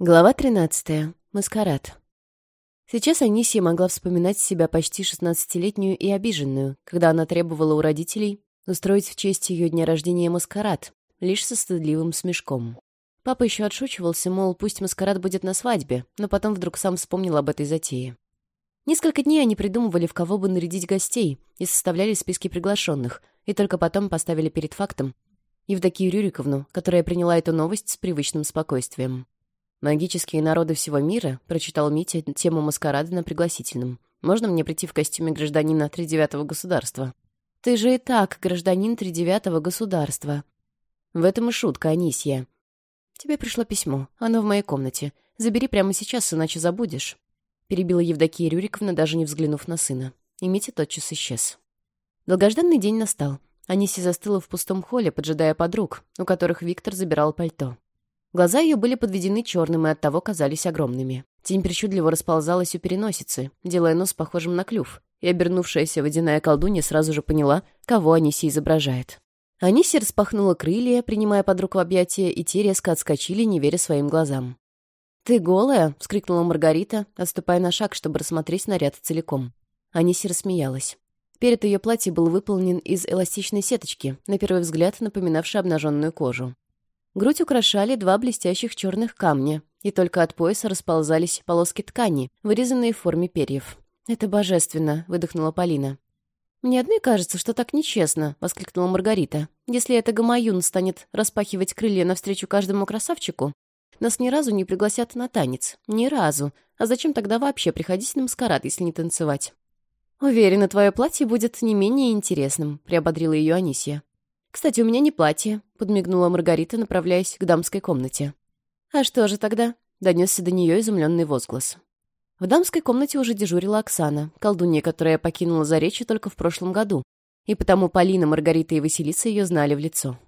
Глава 13. Маскарад. Сейчас Анисия могла вспоминать себя почти шестнадцатилетнюю и обиженную, когда она требовала у родителей устроить в честь ее дня рождения маскарад, лишь со стыдливым смешком. Папа еще отшучивался, мол, пусть маскарад будет на свадьбе, но потом вдруг сам вспомнил об этой затее. Несколько дней они придумывали, в кого бы нарядить гостей, и составляли списки приглашенных, и только потом поставили перед фактом Евдокию Рюриковну, которая приняла эту новость с привычным спокойствием. «Магические народы всего мира» прочитал Митя тему маскарада на пригласительном. «Можно мне прийти в костюме гражданина 39-го государства?» «Ты же и так гражданин 39-го государства». «В этом и шутка, Анисья». «Тебе пришло письмо. Оно в моей комнате. Забери прямо сейчас, иначе забудешь». Перебила Евдокия Рюриковна, даже не взглянув на сына. И Митя тотчас исчез. Долгожданный день настал. Аниси застыла в пустом холле, поджидая подруг, у которых Виктор забирал пальто. Глаза ее были подведены черным и оттого казались огромными. Тень причудливо расползалась у переносицы, делая нос похожим на клюв, и обернувшаяся водяная колдунья сразу же поняла, кого Аниси изображает. Аниси распахнула крылья, принимая под руку объятия, и те резко отскочили, не веря своим глазам. «Ты голая?» — вскрикнула Маргарита, отступая на шаг, чтобы рассмотреть наряд целиком. Аниси рассмеялась. Перед ее платье был выполнен из эластичной сеточки, на первый взгляд напоминавшей обнаженную кожу. Грудь украшали два блестящих черных камня, и только от пояса расползались полоски ткани, вырезанные в форме перьев. «Это божественно», — выдохнула Полина. «Мне одной кажется, что так нечестно», — воскликнула Маргарита. «Если эта гамаюн станет распахивать крылья навстречу каждому красавчику, нас ни разу не пригласят на танец. Ни разу. А зачем тогда вообще приходить на маскарад, если не танцевать?» «Уверена, твое платье будет не менее интересным», — приободрила ее Анисия. «Кстати, у меня не платье», — подмигнула Маргарита, направляясь к дамской комнате. «А что же тогда?» — донесся до нее изумленный возглас. В дамской комнате уже дежурила Оксана, колдунья, которая покинула Заречье только в прошлом году, и потому Полина, Маргарита и Василиса ее знали в лицо.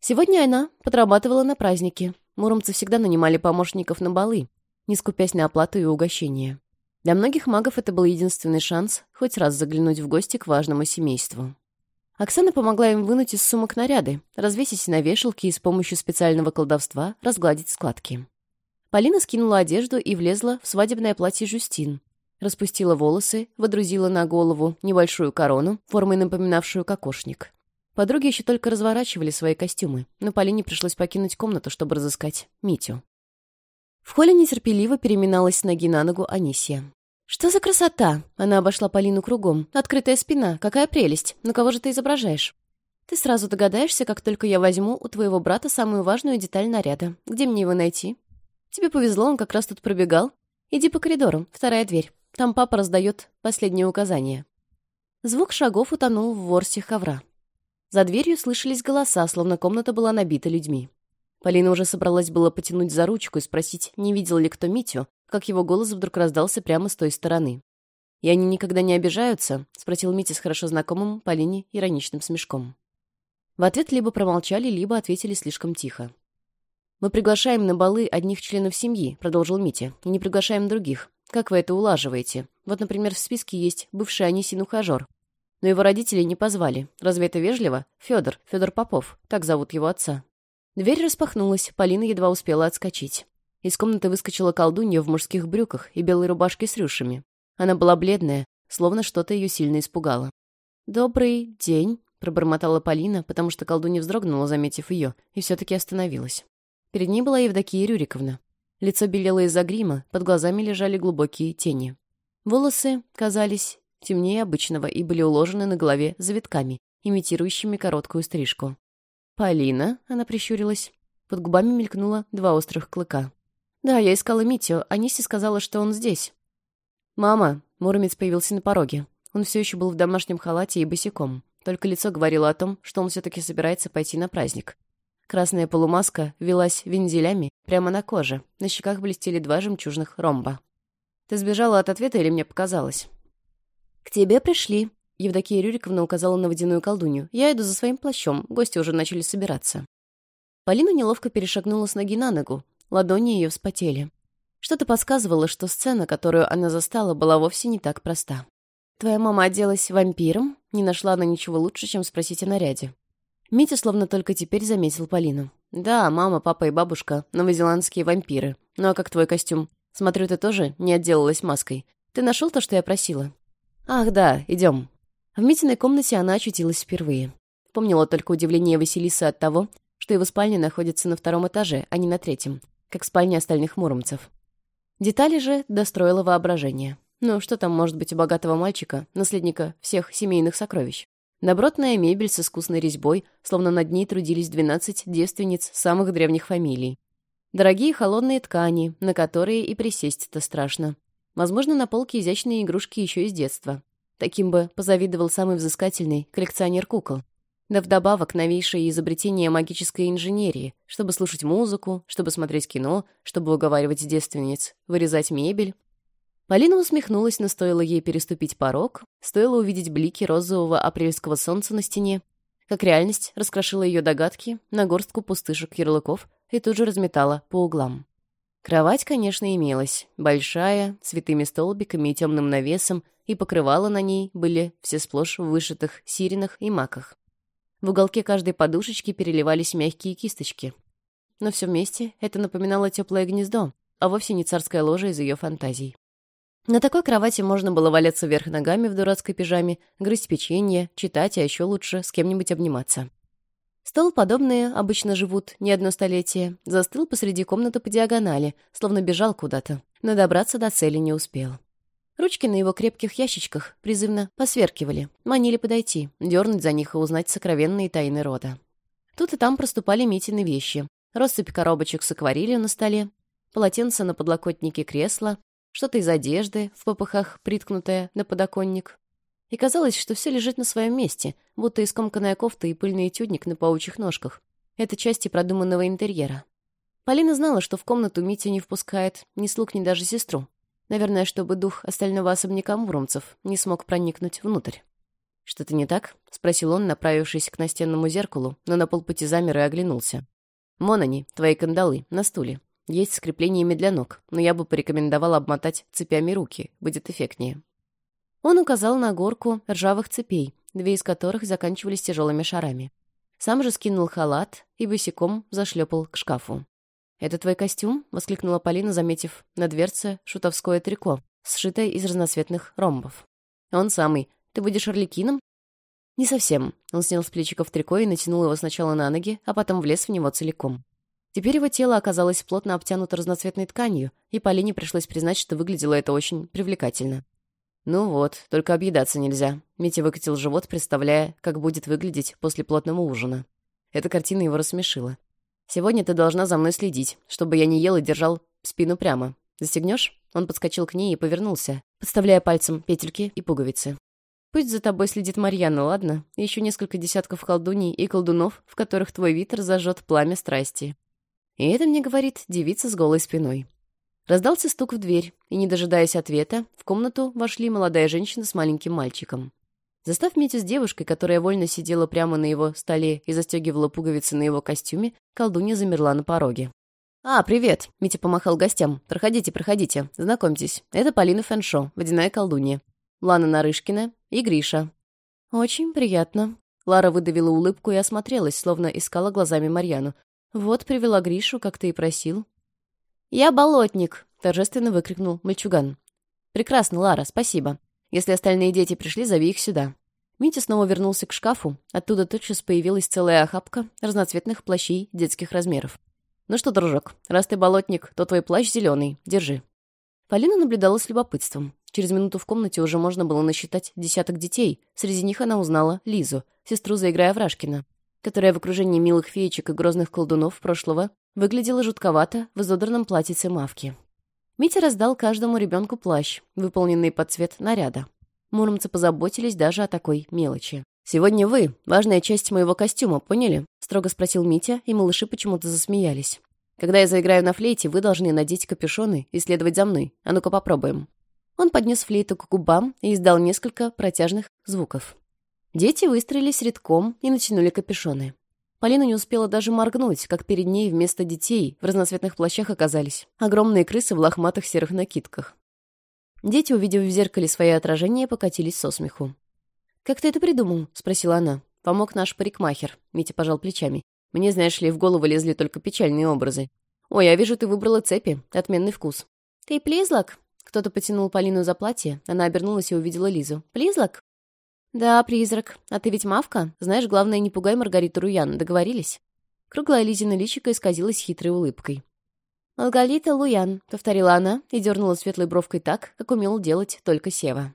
Сегодня она подрабатывала на празднике. Муромцы всегда нанимали помощников на балы, не скупясь на оплату и угощение. Для многих магов это был единственный шанс хоть раз заглянуть в гости к важному семейству. Оксана помогла им вынуть из сумок наряды, развесить на вешалке и с помощью специального колдовства разгладить складки. Полина скинула одежду и влезла в свадебное платье Жюстин. Распустила волосы, водрузила на голову небольшую корону, формой напоминавшую кокошник. Подруги еще только разворачивали свои костюмы, но Полине пришлось покинуть комнату, чтобы разыскать Митю. В холле нетерпеливо переминалась ноги на ногу Анисия. «Что за красота?» Она обошла Полину кругом. «Открытая спина. Какая прелесть. На кого же ты изображаешь?» «Ты сразу догадаешься, как только я возьму у твоего брата самую важную деталь наряда. Где мне его найти?» «Тебе повезло, он как раз тут пробегал. Иди по коридору. Вторая дверь. Там папа раздает последнее указание». Звук шагов утонул в ворсе ковра. За дверью слышались голоса, словно комната была набита людьми. Полина уже собралась было потянуть за ручку и спросить, не видел ли кто Митю, как его голос вдруг раздался прямо с той стороны. «И они никогда не обижаются?» — спросил Митя с хорошо знакомым Полине ироничным смешком. В ответ либо промолчали, либо ответили слишком тихо. «Мы приглашаем на балы одних членов семьи», — продолжил Митя, — «и не приглашаем других. Как вы это улаживаете? Вот, например, в списке есть бывший Анисин ухажер. Но его родители не позвали. Разве это вежливо? Федор, Федор Попов, так зовут его отца». Дверь распахнулась, Полина едва успела отскочить. Из комнаты выскочила колдунья в мужских брюках и белой рубашке с рюшами. Она была бледная, словно что-то ее сильно испугало. «Добрый день», — пробормотала Полина, потому что колдунья вздрогнула, заметив ее, и все-таки остановилась. Перед ней была Евдокия Рюриковна. Лицо белело из-за грима, под глазами лежали глубокие тени. Волосы казались темнее обычного и были уложены на голове завитками, имитирующими короткую стрижку. «Полина?» — она прищурилась. Под губами мелькнуло два острых клыка. Да, я искала Митю, а сказала, что он здесь. «Мама!» — Муромец появился на пороге. Он все еще был в домашнем халате и босиком. Только лицо говорило о том, что он все-таки собирается пойти на праздник. Красная полумаска велась вензелями прямо на коже. На щеках блестели два жемчужных ромба. «Ты сбежала от ответа или мне показалось?» «К тебе пришли», — Евдокия Рюриковна указала на водяную колдунью. «Я иду за своим плащом, гости уже начали собираться». Полина неловко перешагнула с ноги на ногу, ладони ее вспотели. Что-то подсказывало, что сцена, которую она застала, была вовсе не так проста. «Твоя мама оделась вампиром?» Не нашла она ничего лучше, чем спросить о наряде. Митя словно только теперь заметил Полину. «Да, мама, папа и бабушка — новозеландские вампиры. Ну а как твой костюм? Смотрю, ты тоже не отделалась маской. Ты нашел то, что я просила?» «Ах, да, идем». В Митиной комнате она очутилась впервые. Помнила только удивление Василиса от того, что его спальня находится на втором этаже, а не на третьем как спальни остальных муромцев. Детали же достроило воображение. Ну, что там может быть у богатого мальчика, наследника всех семейных сокровищ? Добротная мебель с искусной резьбой, словно над ней трудились 12 девственниц самых древних фамилий. Дорогие холодные ткани, на которые и присесть-то страшно. Возможно, на полке изящные игрушки еще из детства. Таким бы позавидовал самый взыскательный коллекционер кукол. Да вдобавок новейшее изобретение магической инженерии, чтобы слушать музыку, чтобы смотреть кино, чтобы уговаривать девственниц, вырезать мебель. Полина усмехнулась, но стоило ей переступить порог, стоило увидеть блики розового апрельского солнца на стене, как реальность раскрошила ее догадки на горстку пустышек ярлыков и тут же разметала по углам. Кровать, конечно, имелась, большая, с витыми столбиками и темным навесом, и покрывала на ней были все сплошь в вышитых сиренах и маках. В уголке каждой подушечки переливались мягкие кисточки. Но все вместе это напоминало теплое гнездо, а вовсе не царская ложа из ее фантазий. На такой кровати можно было валяться вверх ногами в дурацкой пижаме, грызть печенье, читать, а еще лучше с кем-нибудь обниматься. Стол подобные обычно живут не одно столетие, застыл посреди комнаты по диагонали, словно бежал куда-то, но добраться до цели не успел. Ручки на его крепких ящичках призывно посверкивали, манили подойти, дернуть за них и узнать сокровенные тайны рода. Тут и там проступали Митины вещи. Россыпь коробочек с акварелью на столе, полотенце на подлокотнике кресла, что-то из одежды, в попыхах приткнутое на подоконник. И казалось, что все лежит на своем месте, будто искомканная кофта и пыльный этюдник на паучьих ножках. Это части продуманного интерьера. Полина знала, что в комнату Митю не впускает ни слуг, ни даже сестру. Наверное, чтобы дух остального особняка муромцев не смог проникнуть внутрь. «Что-то не так?» — спросил он, направившись к настенному зеркалу, но на полпути замер и оглянулся. Мон они, твои кандалы, на стуле. Есть скреплениями для ног, но я бы порекомендовал обмотать цепями руки, будет эффектнее». Он указал на горку ржавых цепей, две из которых заканчивались тяжелыми шарами. Сам же скинул халат и босиком зашлепал к шкафу. «Это твой костюм?» — воскликнула Полина, заметив на дверце шутовское трико, сшитое из разноцветных ромбов. «Он самый. Ты будешь орликином?» «Не совсем». Он снял с плечиков трико и натянул его сначала на ноги, а потом влез в него целиком. Теперь его тело оказалось плотно обтянуто разноцветной тканью, и Полине пришлось признать, что выглядело это очень привлекательно. «Ну вот, только объедаться нельзя», — Митя выкатил живот, представляя, как будет выглядеть после плотного ужина. Эта картина его рассмешила. «Сегодня ты должна за мной следить, чтобы я не ел и держал спину прямо. Застегнешь?» Он подскочил к ней и повернулся, подставляя пальцем петельки и пуговицы. «Пусть за тобой следит Марьяна, ладно? Еще несколько десятков колдуней и колдунов, в которых твой витр зажжет пламя страсти». И это мне говорит девица с голой спиной. Раздался стук в дверь, и, не дожидаясь ответа, в комнату вошли молодая женщина с маленьким мальчиком. Застав Митю с девушкой, которая вольно сидела прямо на его столе и застегивала пуговицы на его костюме, колдунья замерла на пороге. «А, привет!» — Митя помахал гостям. «Проходите, проходите. Знакомьтесь, это Полина Фэншо, водяная колдунья. Лана Нарышкина и Гриша». «Очень приятно». Лара выдавила улыбку и осмотрелась, словно искала глазами Марьяну. «Вот привела Гришу, как ты и просил». «Я болотник!» — торжественно выкрикнул мальчуган. «Прекрасно, Лара, спасибо. Если остальные дети пришли, зови их сюда». Митя снова вернулся к шкафу. Оттуда тотчас появилась целая охапка разноцветных плащей детских размеров. «Ну что, дружок, раз ты болотник, то твой плащ зеленый. Держи». Полина наблюдала с любопытством. Через минуту в комнате уже можно было насчитать десяток детей. Среди них она узнала Лизу, сестру заиграя Врашкина, которая в окружении милых феечек и грозных колдунов прошлого выглядела жутковато в изодранном платьице мавки. Митя раздал каждому ребенку плащ, выполненный под цвет наряда. Муромцы позаботились типа даже о такой мелочи. «Сегодня вы. Важная часть моего костюма, поняли?» — строго спросил Митя, и малыши почему-то засмеялись. «Когда я заиграю на флейте, вы должны надеть капюшоны и следовать за мной. А ну-ка попробуем». Он поднес флейту к губам и издал несколько протяжных звуков. Дети выстроились рядком и натянули капюшоны. Полина не успела даже моргнуть, как перед ней вместо детей в разноцветных плащах оказались огромные крысы в лохматых серых накидках. Дети, увидев в зеркале свое отражение, покатились со смеху. «Как ты это придумал?» — спросила она. «Помог наш парикмахер», — Митя пожал плечами. «Мне, знаешь ли, в голову лезли только печальные образы. Ой, я вижу, ты выбрала цепи. Отменный вкус». «Ты плизлок?» Кто-то потянул Полину за платье. Она обернулась и увидела Лизу. «Плизлок?» «Да, призрак. А ты ведь мавка? Знаешь, главное, не пугай Маргариту Руян. Договорились?» Круглая Лизина личико исказилась хитрой улыбкой. «Алгалита Луян», — повторила она и дернула светлой бровкой так, как умел делать только Сева.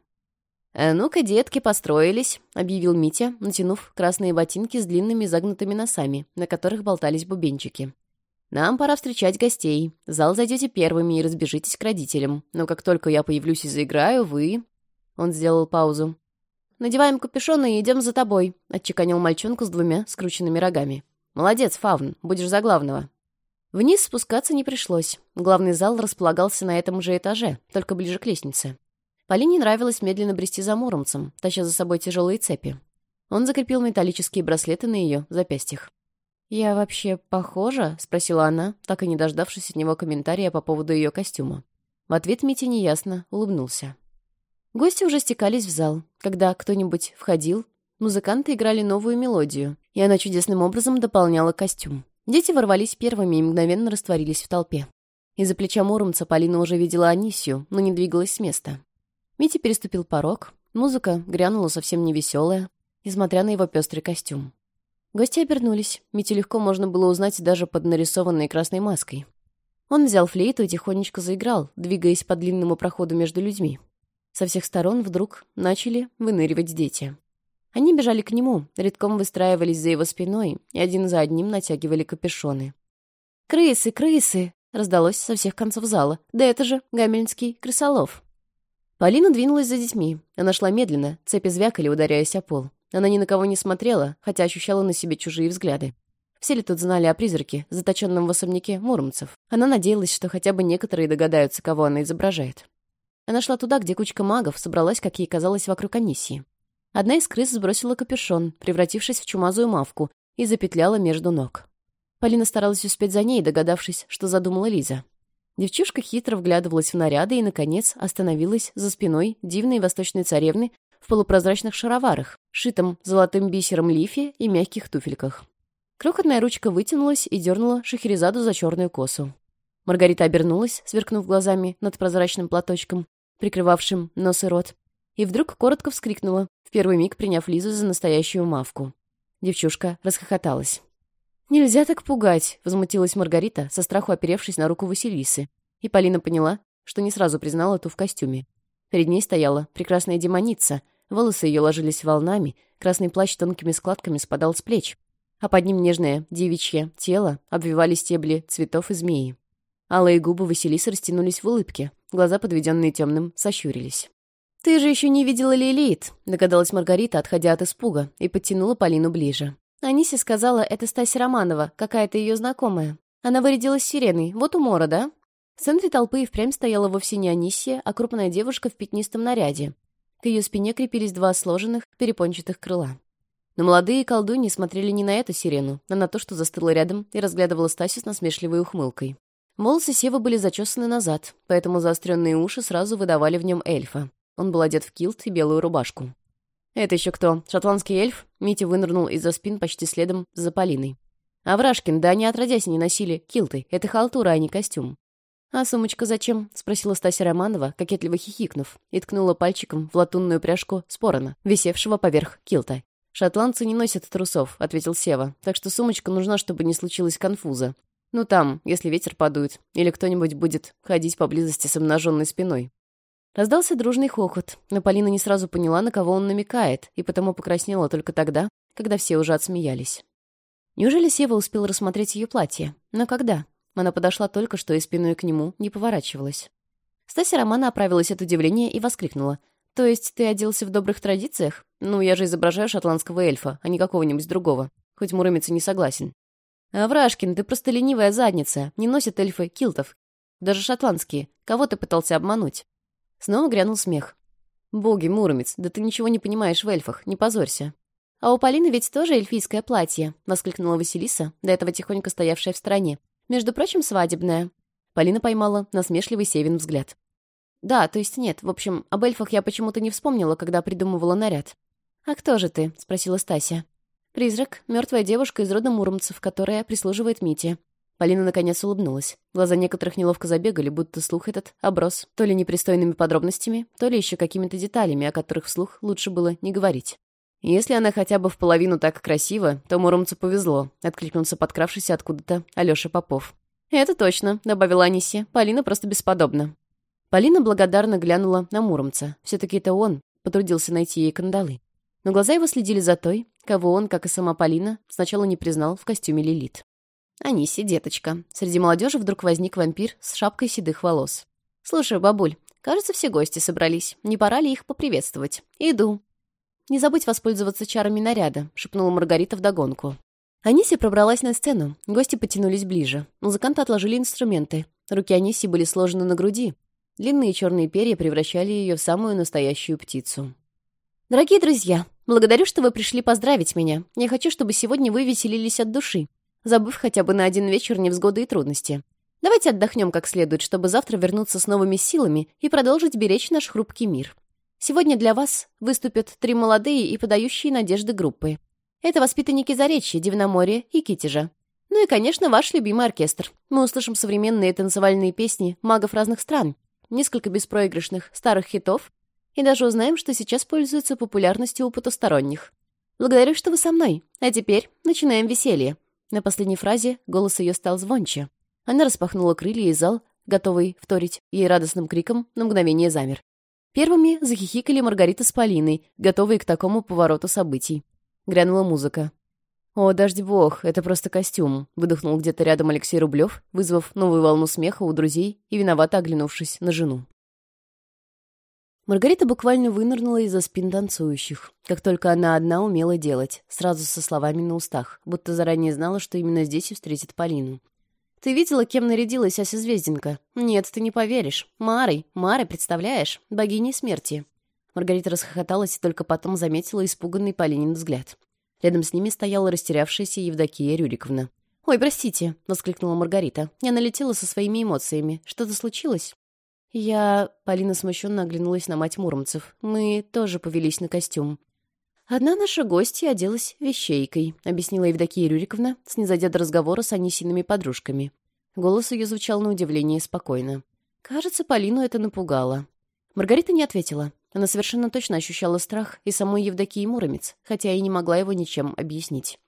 «А ну-ка, детки, построились», — объявил Митя, натянув красные ботинки с длинными загнутыми носами, на которых болтались бубенчики. «Нам пора встречать гостей. В зал зайдете первыми и разбежитесь к родителям. Но как только я появлюсь и заиграю, вы...» Он сделал паузу. «Надеваем капюшоны и идем за тобой», — отчеканил мальчонку с двумя скрученными рогами. «Молодец, Фавн, будешь за главного», Вниз спускаться не пришлось. Главный зал располагался на этом же этаже, только ближе к лестнице. Полине нравилось медленно брести за муромцем, таща за собой тяжелые цепи. Он закрепил металлические браслеты на ее запястьях. «Я вообще похожа?» — спросила она, так и не дождавшись от него комментария по поводу ее костюма. В ответ Митя неясно улыбнулся. Гости уже стекались в зал. Когда кто-нибудь входил, музыканты играли новую мелодию, и она чудесным образом дополняла костюм. Дети ворвались первыми и мгновенно растворились в толпе. Из-за плеча Муромца Полина уже видела Анисью, но не двигалась с места. Митя переступил порог, музыка грянула совсем невеселая, несмотря на его пестрый костюм. Гости обернулись, Митю легко можно было узнать даже под нарисованной красной маской. Он взял флейту и тихонечко заиграл, двигаясь по длинному проходу между людьми. Со всех сторон вдруг начали выныривать дети. Они бежали к нему, редком выстраивались за его спиной и один за одним натягивали капюшоны. «Крысы, крысы!» — раздалось со всех концов зала. «Да это же Гамельнский крысолов!» Полина двинулась за детьми. Она шла медленно, цепи звякали, ударяясь о пол. Она ни на кого не смотрела, хотя ощущала на себе чужие взгляды. Все ли тут знали о призраке, заточенном в особняке муромцев? Она надеялась, что хотя бы некоторые догадаются, кого она изображает. Она шла туда, где кучка магов собралась, как ей казалось, вокруг Анисии. Одна из крыс сбросила капюшон, превратившись в чумазую мавку, и запетляла между ног. Полина старалась успеть за ней, догадавшись, что задумала Лиза. Девчушка хитро вглядывалась в наряды и, наконец, остановилась за спиной дивной восточной царевны в полупрозрачных шароварах, шитом золотым бисером лифе и мягких туфельках. Крохотная ручка вытянулась и дернула Шахерезаду за черную косу. Маргарита обернулась, сверкнув глазами над прозрачным платочком, прикрывавшим нос и рот, и вдруг коротко вскрикнула, в первый миг приняв Лизу за настоящую мавку. Девчушка расхохоталась. «Нельзя так пугать!» — возмутилась Маргарита, со страху оперевшись на руку Василисы. И Полина поняла, что не сразу признала ту в костюме. Перед ней стояла прекрасная демоница, волосы ее ложились волнами, красный плащ тонкими складками спадал с плеч, а под ним нежное девичье тело обвивали стебли цветов и змеи. Алые губы Василисы растянулись в улыбке, глаза, подведенные темным, сощурились. «Ты же еще не видела Лилит», — догадалась Маргарита, отходя от испуга, и подтянула Полину ближе. Аниси сказала, это Стасия Романова, какая-то ее знакомая. Она вырядилась сиреной, вот умора, да? В центре толпы и впрямь стояла вовсе не Анисия, а крупная девушка в пятнистом наряде. К ее спине крепились два сложенных, перепончатых крыла. Но молодые колдуньи смотрели не на эту сирену, а на то, что застыла рядом и разглядывала Стасю с насмешливой ухмылкой. Волосы Сева были зачесаны назад, поэтому заостренные уши сразу выдавали в нем эльфа. Он был одет в килт и белую рубашку. «Это еще кто? Шотландский эльф?» Митя вынырнул из-за спин почти следом за Полиной. «Аврашкин, да они отродясь не носили килты. Это халтура, а не костюм». «А сумочка зачем?» — спросила Стася Романова, кокетливо хихикнув, и ткнула пальчиком в латунную пряжку спорона, висевшего поверх килта. «Шотландцы не носят трусов», — ответил Сева, «так что сумочка нужна, чтобы не случилось конфуза. Ну там, если ветер подует, или кто-нибудь будет ходить поблизости с обнаженной спиной». Раздался дружный хохот, но Полина не сразу поняла, на кого он намекает, и потому покраснела только тогда, когда все уже отсмеялись. Неужели Сева успел рассмотреть ее платье? Но когда? Она подошла только что и спиной к нему не поворачивалась. Стася Романа оправилась от удивления и воскликнула. «То есть ты оделся в добрых традициях? Ну, я же изображаю шотландского эльфа, а не какого-нибудь другого. Хоть Муромец и не согласен». «Аврашкин, ты просто ленивая задница. Не носят эльфы килтов. Даже шотландские. Кого ты пытался обмануть?» Снова грянул смех. «Боги, Муромец, да ты ничего не понимаешь в эльфах, не позорься». «А у Полины ведь тоже эльфийское платье», — воскликнула Василиса, до этого тихонько стоявшая в стороне. «Между прочим, свадебное». Полина поймала насмешливый Севин взгляд. «Да, то есть нет. В общем, об эльфах я почему-то не вспомнила, когда придумывала наряд». «А кто же ты?» — спросила Стася. «Призрак, мертвая девушка из рода муромцев, которая прислуживает Мите. Полина наконец улыбнулась. Глаза некоторых неловко забегали, будто слух этот оброс то ли непристойными подробностями, то ли еще какими-то деталями, о которых вслух лучше было не говорить. «Если она хотя бы в половину так красива, то Муромцу повезло», — откликнулся подкравшийся откуда-то Алёша Попов. «Это точно», — добавила Анисия. «Полина просто бесподобна». Полина благодарно глянула на Муромца. все таки это он потрудился найти ей кандалы. Но глаза его следили за той, кого он, как и сама Полина, сначала не признал в костюме Лилит. «Аниси, деточка». Среди молодежи вдруг возник вампир с шапкой седых волос. «Слушай, бабуль, кажется, все гости собрались. Не пора ли их поприветствовать? Иду». «Не забудь воспользоваться чарами наряда», — шепнула Маргарита вдогонку. Анисия пробралась на сцену. Гости потянулись ближе. Музыканты отложили инструменты. Руки Анисии были сложены на груди. Длинные черные перья превращали ее в самую настоящую птицу. «Дорогие друзья, благодарю, что вы пришли поздравить меня. Я хочу, чтобы сегодня вы веселились от души забыв хотя бы на один вечер невзгоды и трудности. Давайте отдохнем как следует, чтобы завтра вернуться с новыми силами и продолжить беречь наш хрупкий мир. Сегодня для вас выступят три молодые и подающие надежды группы. Это воспитанники Заречья, Дивноморья и Китежа. Ну и, конечно, ваш любимый оркестр. Мы услышим современные танцевальные песни магов разных стран, несколько беспроигрышных старых хитов и даже узнаем, что сейчас пользуется популярностью у потусторонних. Благодарю, что вы со мной. А теперь начинаем веселье. На последней фразе голос ее стал звонче. Она распахнула крылья, и зал, готовый вторить ей радостным криком, на мгновение замер. Первыми захихикали Маргарита с Полиной, готовые к такому повороту событий. Грянула музыка. «О, дождь бог, это просто костюм», — выдохнул где-то рядом Алексей Рублев, вызвав новую волну смеха у друзей и виновато оглянувшись на жену. Маргарита буквально вынырнула из-за спин танцующих. Как только она одна умела делать, сразу со словами на устах, будто заранее знала, что именно здесь и встретит Полину. «Ты видела, кем нарядилась Ася Звезденко? Нет, ты не поверишь. Марой. Марой, представляешь? Богиней смерти». Маргарита расхохоталась и только потом заметила испуганный Полинин взгляд. Рядом с ними стояла растерявшаяся Евдокия Рюриковна. «Ой, простите», — воскликнула Маргарита. «Я налетела со своими эмоциями. Что-то случилось?» Я... Полина смущенно оглянулась на мать Муромцев. Мы тоже повелись на костюм. «Одна наша гостья оделась вещейкой», — объяснила Евдокия Рюриковна, снизойдя до разговора с Анисиными подружками. Голос ее звучал на удивление спокойно. Кажется, Полину это напугало. Маргарита не ответила. Она совершенно точно ощущала страх и самой Евдокии Муромец, хотя и не могла его ничем объяснить.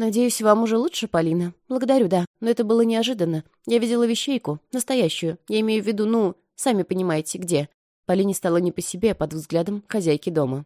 «Надеюсь, вам уже лучше, Полина. Благодарю, да. Но это было неожиданно. Я видела вещейку. Настоящую. Я имею в виду, ну, сами понимаете, где». Полине стало не по себе а под взглядом хозяйки дома.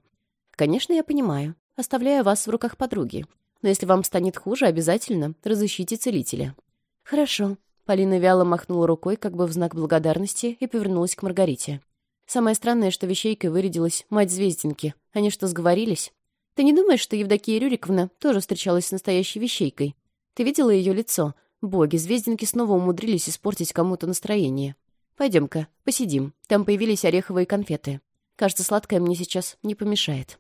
«Конечно, я понимаю. Оставляю вас в руках подруги. Но если вам станет хуже, обязательно разыщите целителя». «Хорошо». Полина вяло махнула рукой, как бы в знак благодарности, и повернулась к Маргарите. Самое странное, что вещейкой вырядилась мать Звездинки. Они что, сговорились? Ты не думаешь, что Евдокия Рюриковна тоже встречалась с настоящей вещейкой? Ты видела ее лицо? Боги, звездинки снова умудрились испортить кому-то настроение. Пойдем-ка, посидим. Там появились ореховые конфеты. Кажется, сладкое мне сейчас не помешает.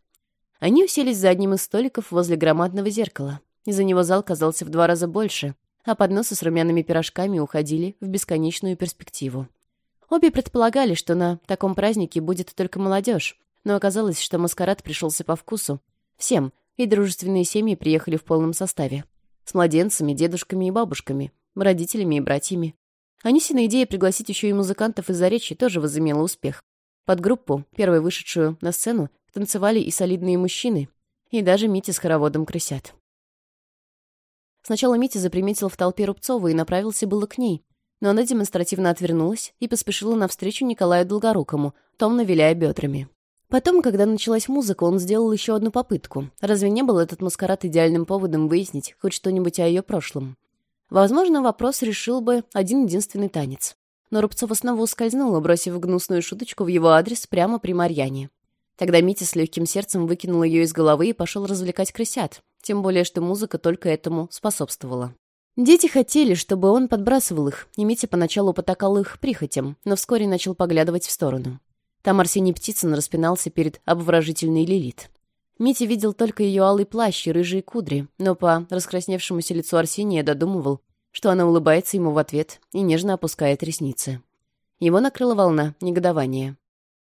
Они уселись за одним из столиков возле громадного зеркала. Из-за него зал казался в два раза больше, а подносы с румяными пирожками уходили в бесконечную перспективу. Обе предполагали, что на таком празднике будет только молодежь, но оказалось, что маскарад пришелся по вкусу Всем. И дружественные семьи приехали в полном составе. С младенцами, дедушками и бабушками, родителями и братьями. Анисина идея пригласить еще и музыкантов из Заречья тоже возымела успех. Под группу, первой вышедшую на сцену, танцевали и солидные мужчины, и даже Митя с хороводом крысят. Сначала Митя заприметил в толпе Рубцова и направился было к ней, но она демонстративно отвернулась и поспешила навстречу Николаю Долгорукому, томно виляя бедрами. Потом, когда началась музыка, он сделал еще одну попытку. Разве не был этот маскарад идеальным поводом выяснить хоть что-нибудь о ее прошлом? Возможно, вопрос решил бы один-единственный танец. Но Рубцова снова ускользнула, бросив гнусную шуточку в его адрес прямо при Марьяне. Тогда Митя с легким сердцем выкинул ее из головы и пошел развлекать крысят, тем более что музыка только этому способствовала. Дети хотели, чтобы он подбрасывал их, и Митя поначалу потакал их прихотям, но вскоре начал поглядывать в сторону. Там Арсений Птицын распинался перед обворожительной Лилит. Митя видел только ее алый плащ и рыжие кудри, но по раскрасневшемуся лицу Арсения додумывал, что она улыбается ему в ответ и нежно опускает ресницы. Его накрыла волна негодования.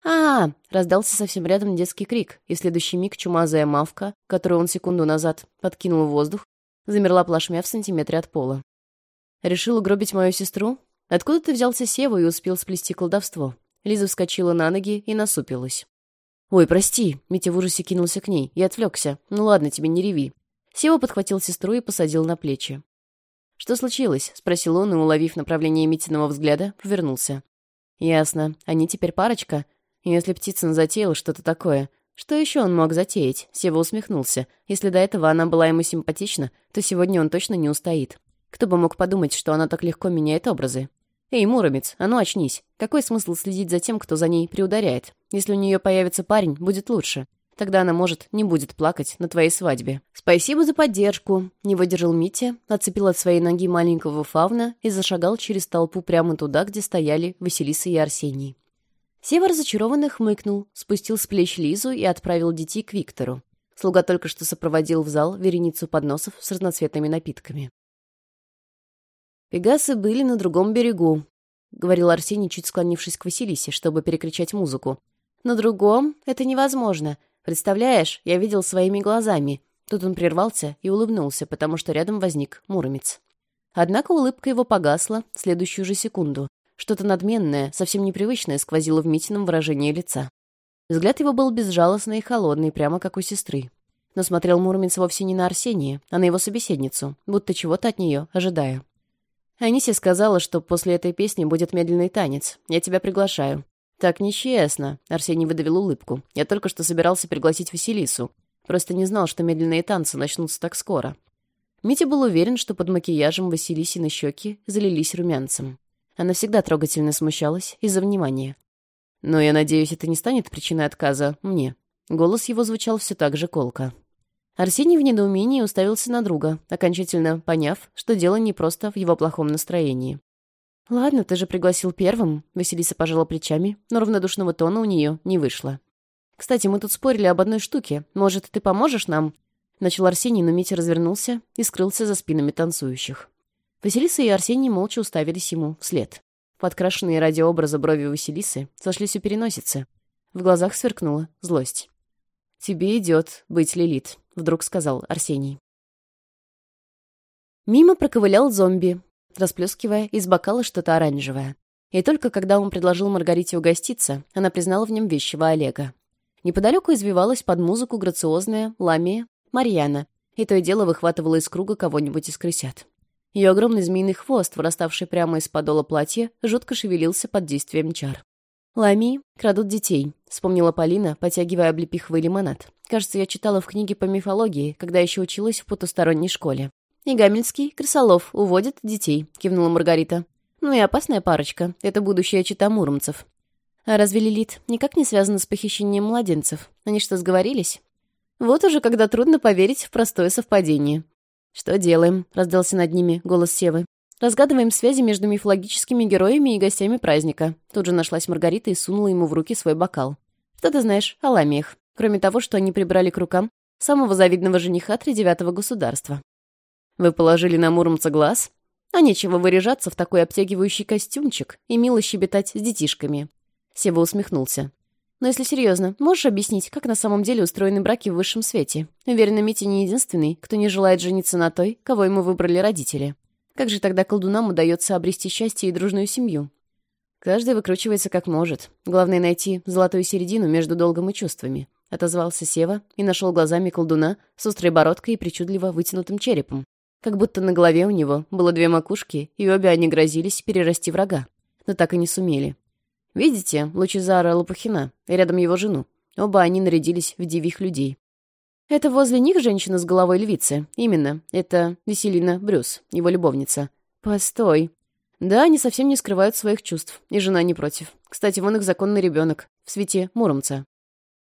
а, -а, -а раздался совсем рядом детский крик, и в следующий миг чумазая мавка, которую он секунду назад подкинул в воздух, замерла плашмя в сантиметре от пола. «Решил угробить мою сестру? Откуда ты взялся Сева и успел сплести колдовство?» Лиза вскочила на ноги и насупилась. «Ой, прости!» — Митя в ужасе кинулся к ней. «Я отвлекся. Ну ладно, тебе не реви». Сева подхватил сестру и посадил на плечи. «Что случилось?» — спросил он и, уловив направление Митиного взгляда, повернулся. «Ясно. Они теперь парочка. Если Птицын затеял что-то такое, что еще он мог затеять?» Сева усмехнулся. «Если до этого она была ему симпатична, то сегодня он точно не устоит. Кто бы мог подумать, что она так легко меняет образы?» «Эй, Муромец, а ну очнись! Какой смысл следить за тем, кто за ней приударяет? Если у нее появится парень, будет лучше. Тогда она, может, не будет плакать на твоей свадьбе». «Спасибо за поддержку», — не выдержал Митя, отцепил от своей ноги маленького фавна и зашагал через толпу прямо туда, где стояли Василиса и Арсений. Сева разочарованно хмыкнул, спустил с плеч Лизу и отправил детей к Виктору. Слуга только что сопроводил в зал вереницу подносов с разноцветными напитками. «Пегасы были на другом берегу», — говорил Арсений, чуть склонившись к Василисе, чтобы перекричать музыку. «На другом? Это невозможно. Представляешь, я видел своими глазами». Тут он прервался и улыбнулся, потому что рядом возник Муромец. Однако улыбка его погасла в следующую же секунду. Что-то надменное, совсем непривычное сквозило в Митином выражении лица. Взгляд его был безжалостный и холодный, прямо как у сестры. Но смотрел Муромец вовсе не на Арсения, а на его собеседницу, будто чего-то от нее ожидая. Аниси сказала, что после этой песни будет медленный танец. Я тебя приглашаю». «Так нечестно», — Арсений выдавил улыбку. «Я только что собирался пригласить Василису. Просто не знал, что медленные танцы начнутся так скоро». Митя был уверен, что под макияжем Василиси на щеки залились румянцем. Она всегда трогательно смущалась из-за внимания. «Но я надеюсь, это не станет причиной отказа мне». Голос его звучал все так же колко. Арсений в недоумении уставился на друга, окончательно поняв, что дело не просто в его плохом настроении. «Ладно, ты же пригласил первым», — Василиса пожала плечами, но равнодушного тона у нее не вышло. «Кстати, мы тут спорили об одной штуке. Может, ты поможешь нам?» Начал Арсений, но Митя развернулся и скрылся за спинами танцующих. Василиса и Арсений молча уставились ему вслед. Подкрашенные ради образа брови Василисы сошлись у переносицы. В глазах сверкнула злость. «Тебе идет быть Лилит», вдруг сказал Арсений. Мимо проковылял зомби, расплескивая из бокала что-то оранжевое. И только когда он предложил Маргарите угоститься, она признала в нем вещего Олега. Неподалеку извивалась под музыку грациозная, ламия, Марьяна, и то и дело выхватывала из круга кого-нибудь из крысят. Ее огромный змеиный хвост, выраставший прямо из подола платья, жутко шевелился под действием чар. «Лами, крадут детей», — вспомнила Полина, потягивая облепиховый лимонад. Кажется, я читала в книге по мифологии, когда еще училась в потусторонней школе. «И Гамельский, Крысолов, уводят детей», — кивнула Маргарита. «Ну и опасная парочка. Это будущее чита муромцев». «А разве Лилит никак не связана с похищением младенцев? Они что, сговорились?» «Вот уже когда трудно поверить в простое совпадение». «Что делаем?» — раздался над ними голос Севы. «Разгадываем связи между мифологическими героями и гостями праздника». Тут же нашлась Маргарита и сунула ему в руки свой бокал. «Что ты знаешь о ламиях?» кроме того, что они прибрали к рукам самого завидного жениха тридевятого государства. Вы положили на Муромца глаз, а нечего выряжаться в такой обтягивающий костюмчик и мило щебетать с детишками. Сева усмехнулся. Но если серьезно, можешь объяснить, как на самом деле устроены браки в высшем свете? Уверена, Митя не единственный, кто не желает жениться на той, кого ему выбрали родители. Как же тогда колдунам удается обрести счастье и дружную семью? Каждый выкручивается как может. Главное найти золотую середину между долгом и чувствами. — отозвался Сева и нашел глазами колдуна с острой бородкой и причудливо вытянутым черепом. Как будто на голове у него было две макушки, и обе они грозились перерасти врага, но так и не сумели. Видите Лучезара Лопухина и рядом его жену? Оба они нарядились в дивих людей. Это возле них женщина с головой львицы. Именно, это Веселина Брюс, его любовница. Постой. Да, они совсем не скрывают своих чувств, и жена не против. Кстати, вон их законный ребенок, в свете Муромца.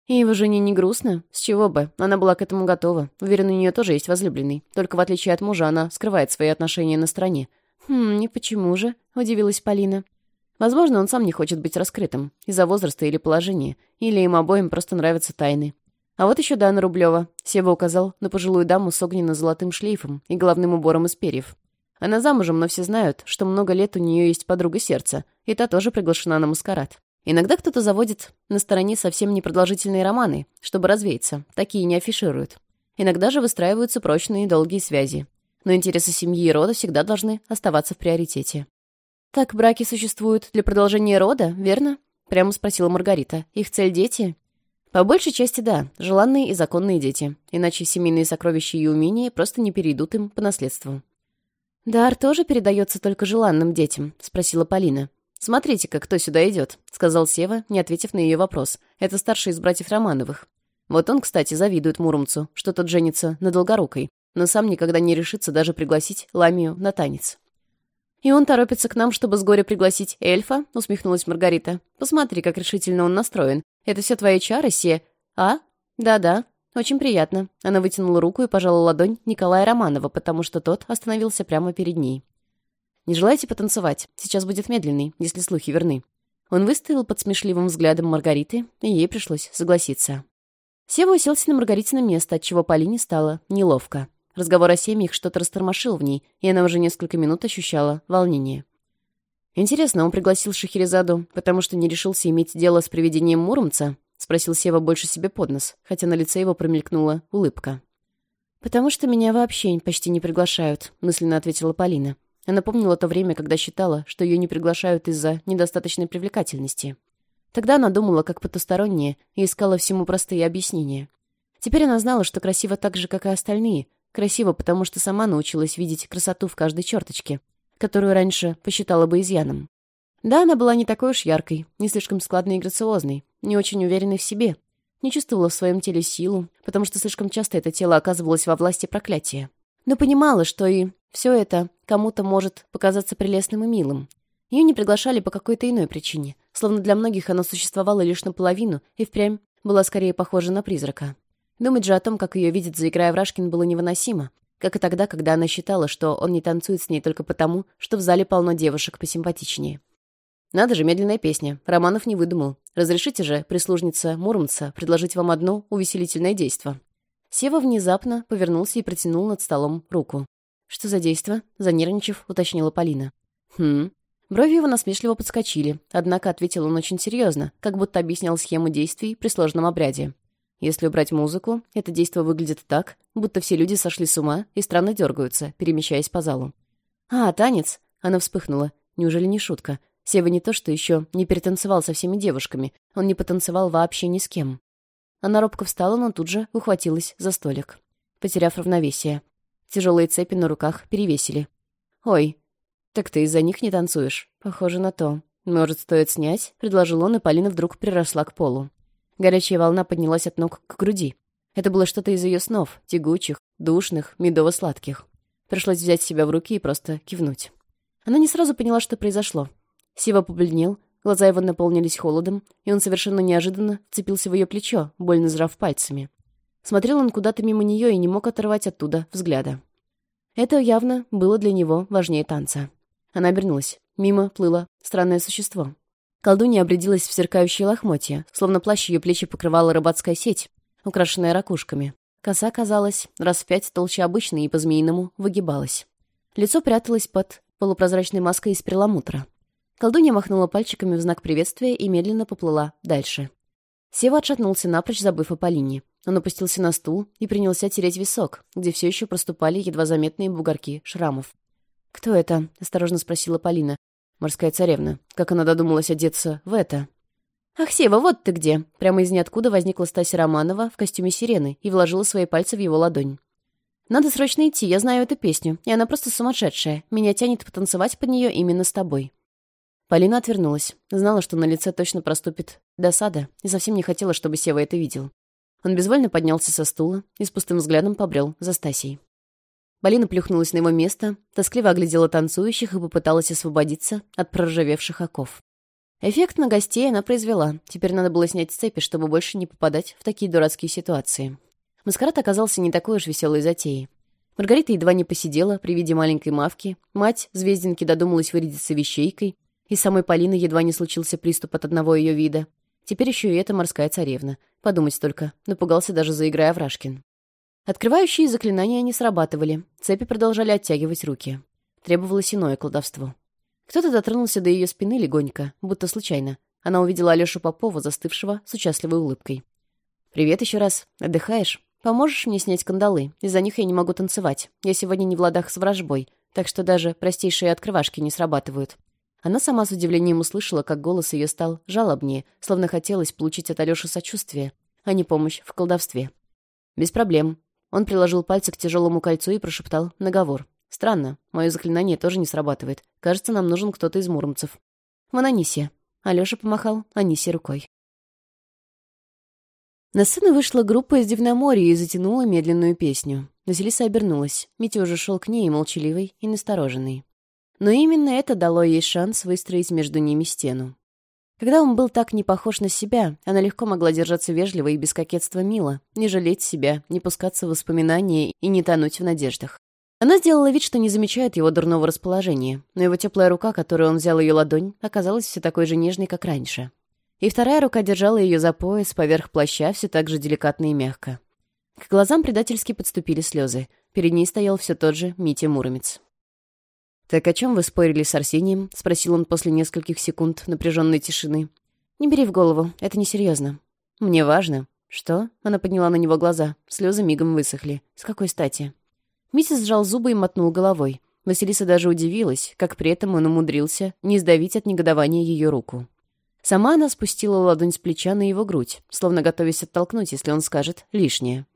И его жене не грустно? С чего бы? Она была к этому готова. Уверена, у нее тоже есть возлюбленный. Только в отличие от мужа, она скрывает свои отношения на стороне. «Хм, не почему же?» — удивилась Полина. «Возможно, он сам не хочет быть раскрытым. Из-за возраста или положения. Или им обоим просто нравятся тайны. А вот еще Дана Рублева». Сева указал на пожилую даму с огненно-золотым шлейфом и головным убором из перьев. Она замужем, но все знают, что много лет у нее есть подруга сердца, и та тоже приглашена на маскарад. Иногда кто-то заводит на стороне совсем непродолжительные романы, чтобы развеяться, такие не афишируют. Иногда же выстраиваются прочные и долгие связи. Но интересы семьи и рода всегда должны оставаться в приоритете. «Так браки существуют для продолжения рода, верно?» — прямо спросила Маргарита. «Их цель — дети?» По большей части да, желанные и законные дети, иначе семейные сокровища и умения просто не перейдут им по наследству. «Дар тоже передается только желанным детям?» — спросила Полина. «Смотрите-ка, кто сюда идет», — сказал Сева, не ответив на ее вопрос. «Это старший из братьев Романовых. Вот он, кстати, завидует Муромцу, что тот женится на Долгорукой, но сам никогда не решится даже пригласить Ламию на танец». «И он торопится к нам, чтобы с горя пригласить эльфа?» — усмехнулась Маргарита. «Посмотри, как решительно он настроен. Это все твои чары, Се...» «А? Да-да. Очень приятно». Она вытянула руку и пожала ладонь Николая Романова, потому что тот остановился прямо перед ней. Не желаете потанцевать? Сейчас будет медленный, если слухи верны». Он выставил под смешливым взглядом Маргариты, и ей пришлось согласиться. Сева уселся на Маргаритино место, отчего Полине стало неловко. Разговор о семьях что-то растормошил в ней, и она уже несколько минут ощущала волнение. «Интересно, он пригласил Шахерезаду, потому что не решился иметь дело с привидением Муромца?» — спросил Сева больше себе под нос, хотя на лице его промелькнула улыбка. «Потому что меня вообще почти не приглашают», — мысленно ответила Полина. Она помнила то время, когда считала, что ее не приглашают из-за недостаточной привлекательности. Тогда она думала, как потусторонняя, и искала всему простые объяснения. Теперь она знала, что красиво так же, как и остальные. Красиво, потому что сама научилась видеть красоту в каждой черточке, которую раньше посчитала бы изъяном. Да, она была не такой уж яркой, не слишком складной и грациозной, не очень уверенной в себе, не чувствовала в своем теле силу, потому что слишком часто это тело оказывалось во власти проклятия но понимала, что и все это кому-то может показаться прелестным и милым. Ее не приглашали по какой-то иной причине, словно для многих она существовала лишь наполовину и впрямь была скорее похожа на призрака. Думать же о том, как ее видит, заиграя в Рашкин, было невыносимо, как и тогда, когда она считала, что он не танцует с ней только потому, что в зале полно девушек посимпатичнее. Надо же, медленная песня. Романов не выдумал. Разрешите же, прислужница Муромца, предложить вам одно увеселительное действие. Сева внезапно повернулся и протянул над столом руку. «Что за действо?» — занервничав, уточнила Полина. «Хм...» Брови его насмешливо подскочили, однако ответил он очень серьезно, как будто объяснял схему действий при сложном обряде. Если убрать музыку, это действо выглядит так, будто все люди сошли с ума и странно дергаются, перемещаясь по залу. «А, танец!» — она вспыхнула. «Неужели не шутка? Сева не то, что еще не перетанцевал со всеми девушками, он не потанцевал вообще ни с кем». Она робко встала, но тут же ухватилась за столик, потеряв равновесие. Тяжелые цепи на руках перевесили. «Ой, так ты из-за них не танцуешь. Похоже на то. Может, стоит снять?» — предложил он, и Полина вдруг приросла к полу. Горячая волна поднялась от ног к груди. Это было что-то из ее снов, тягучих, душных, медово-сладких. Пришлось взять себя в руки и просто кивнуть. Она не сразу поняла, что произошло. Сива побледнел, Глаза его наполнились холодом, и он совершенно неожиданно вцепился в ее плечо, больно зрав пальцами. Смотрел он куда-то мимо нее и не мог оторвать оттуда взгляда. Это явно было для него важнее танца. Она обернулась. Мимо плыло странное существо. Колдунья обрядилась в сверкающие лохмотья, словно плащ ее плечи покрывала рыбацкая сеть, украшенная ракушками. Коса, казалась раз в пять толще обычной и по-змеиному выгибалась. Лицо пряталось под полупрозрачной маской из перламутра. Колдунья махнула пальчиками в знак приветствия и медленно поплыла дальше. Сева отшатнулся напрочь, забыв о Полине. Он опустился на стул и принялся тереть висок, где все еще проступали едва заметные бугорки шрамов. «Кто это?» — осторожно спросила Полина. «Морская царевна. Как она додумалась одеться в это?» «Ах, Сева, вот ты где!» Прямо из ниоткуда возникла Стася Романова в костюме сирены и вложила свои пальцы в его ладонь. «Надо срочно идти, я знаю эту песню, и она просто сумасшедшая. Меня тянет потанцевать под нее именно с тобой». Полина отвернулась. Знала, что на лице точно проступит досада, и совсем не хотела, чтобы Сева это видел. Он безвольно поднялся со стула и с пустым взглядом побрел за Стасей. Полина плюхнулась на его место, тоскливо оглядела танцующих и попыталась освободиться от проржавевших оков. Эффект на гостей она произвела. Теперь надо было снять цепи, чтобы больше не попадать в такие дурацкие ситуации. Маскарад оказался не такой уж веселой затеей. Маргарита едва не посидела при виде маленькой мавки. Мать Звездинки додумалась вырядиться вещейкой — и самой Полины едва не случился приступ от одного ее вида. Теперь еще и эта морская царевна. Подумать только. Напугался даже заиграя Врашкин. Открывающие заклинания не срабатывали. Цепи продолжали оттягивать руки. Требовалось иное колдовство. Кто-то дотронулся до ее спины легонько, будто случайно. Она увидела Алешу Попова, застывшего, с участливой улыбкой. «Привет еще раз. Отдыхаешь? Поможешь мне снять кандалы? Из-за них я не могу танцевать. Я сегодня не в ладах с вражбой, так что даже простейшие открывашки не срабатывают. Она сама с удивлением услышала, как голос ее стал жалобнее, словно хотелось получить от Алёши сочувствие, а не помощь в колдовстве. «Без проблем». Он приложил пальцы к тяжелому кольцу и прошептал наговор. «Странно. Мое заклинание тоже не срабатывает. Кажется, нам нужен кто-то из муромцев». «Вон Анисия». Алёша помахал Анисе рукой. На сцену вышла группа из Дивноморья и затянула медленную песню. Василиса обернулась. Митя уже шел к ней, молчаливый и настороженный. Но именно это дало ей шанс выстроить между ними стену. Когда он был так не похож на себя, она легко могла держаться вежливо и без кокетства мило, не жалеть себя, не пускаться в воспоминания и не тонуть в надеждах. Она сделала вид, что не замечает его дурного расположения, но его теплая рука, которую он взял ее ладонь, оказалась все такой же нежной, как раньше. И вторая рука держала ее за пояс, поверх плаща, все так же деликатно и мягко. К глазам предательски подступили слезы. Перед ней стоял все тот же Митя Муромец. «Так о чем вы спорили с Арсением?» — спросил он после нескольких секунд напряженной тишины. «Не бери в голову, это несерьезно». «Мне важно». «Что?» — она подняла на него глаза. Слезы мигом высохли. «С какой стати?» Миссис сжал зубы и мотнул головой. Василиса даже удивилась, как при этом он умудрился не сдавить от негодования ее руку. Сама она спустила ладонь с плеча на его грудь, словно готовясь оттолкнуть, если он скажет лишнее.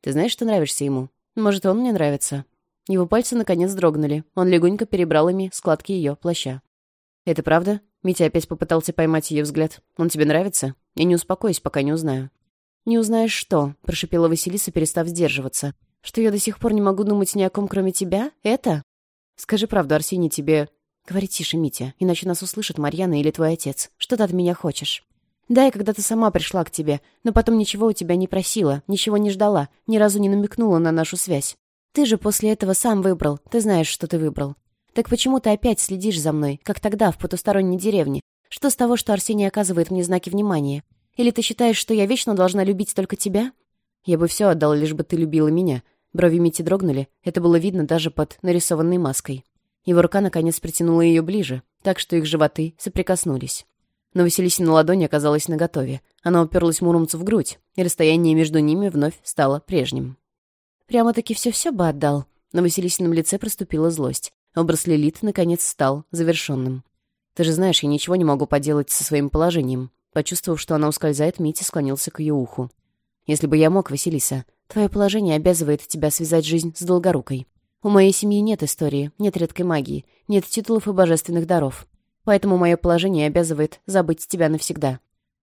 «Ты знаешь, что нравишься ему? Может, он мне нравится?» Его пальцы наконец дрогнули. Он легонько перебрал ими складки ее плаща. «Это правда?» Митя опять попытался поймать ее взгляд. «Он тебе нравится? Я не успокоюсь, пока не узнаю». «Не узнаешь что?» — прошипела Василиса, перестав сдерживаться. «Что я до сих пор не могу думать ни о ком, кроме тебя? Это?» «Скажи правду, Арсений тебе...» «Говори тише, Митя, иначе нас услышат Марьяна или твой отец. Что ты от меня хочешь?» «Да, я когда-то сама пришла к тебе, но потом ничего у тебя не просила, ничего не ждала, ни разу не намекнула на нашу связь. Ты же после этого сам выбрал. Ты знаешь, что ты выбрал. Так почему ты опять следишь за мной, как тогда, в потусторонней деревне? Что с того, что Арсений оказывает мне знаки внимания? Или ты считаешь, что я вечно должна любить только тебя? Я бы все отдала, лишь бы ты любила меня. Брови Мити дрогнули. Это было видно даже под нарисованной маской. Его рука, наконец, притянула ее ближе, так что их животы соприкоснулись. Но Василисина ладони оказалась наготове. Она уперлась Муромцу в грудь, и расстояние между ними вновь стало прежним. Прямо-таки все-все бы отдал. На Василисином лице проступила злость. Образ Лилит, наконец, стал завершенным. «Ты же знаешь, я ничего не могу поделать со своим положением». Почувствовав, что она ускользает, Митя склонился к ее уху. «Если бы я мог, Василиса, твое положение обязывает тебя связать жизнь с долгорукой. У моей семьи нет истории, нет редкой магии, нет титулов и божественных даров. Поэтому мое положение обязывает забыть тебя навсегда».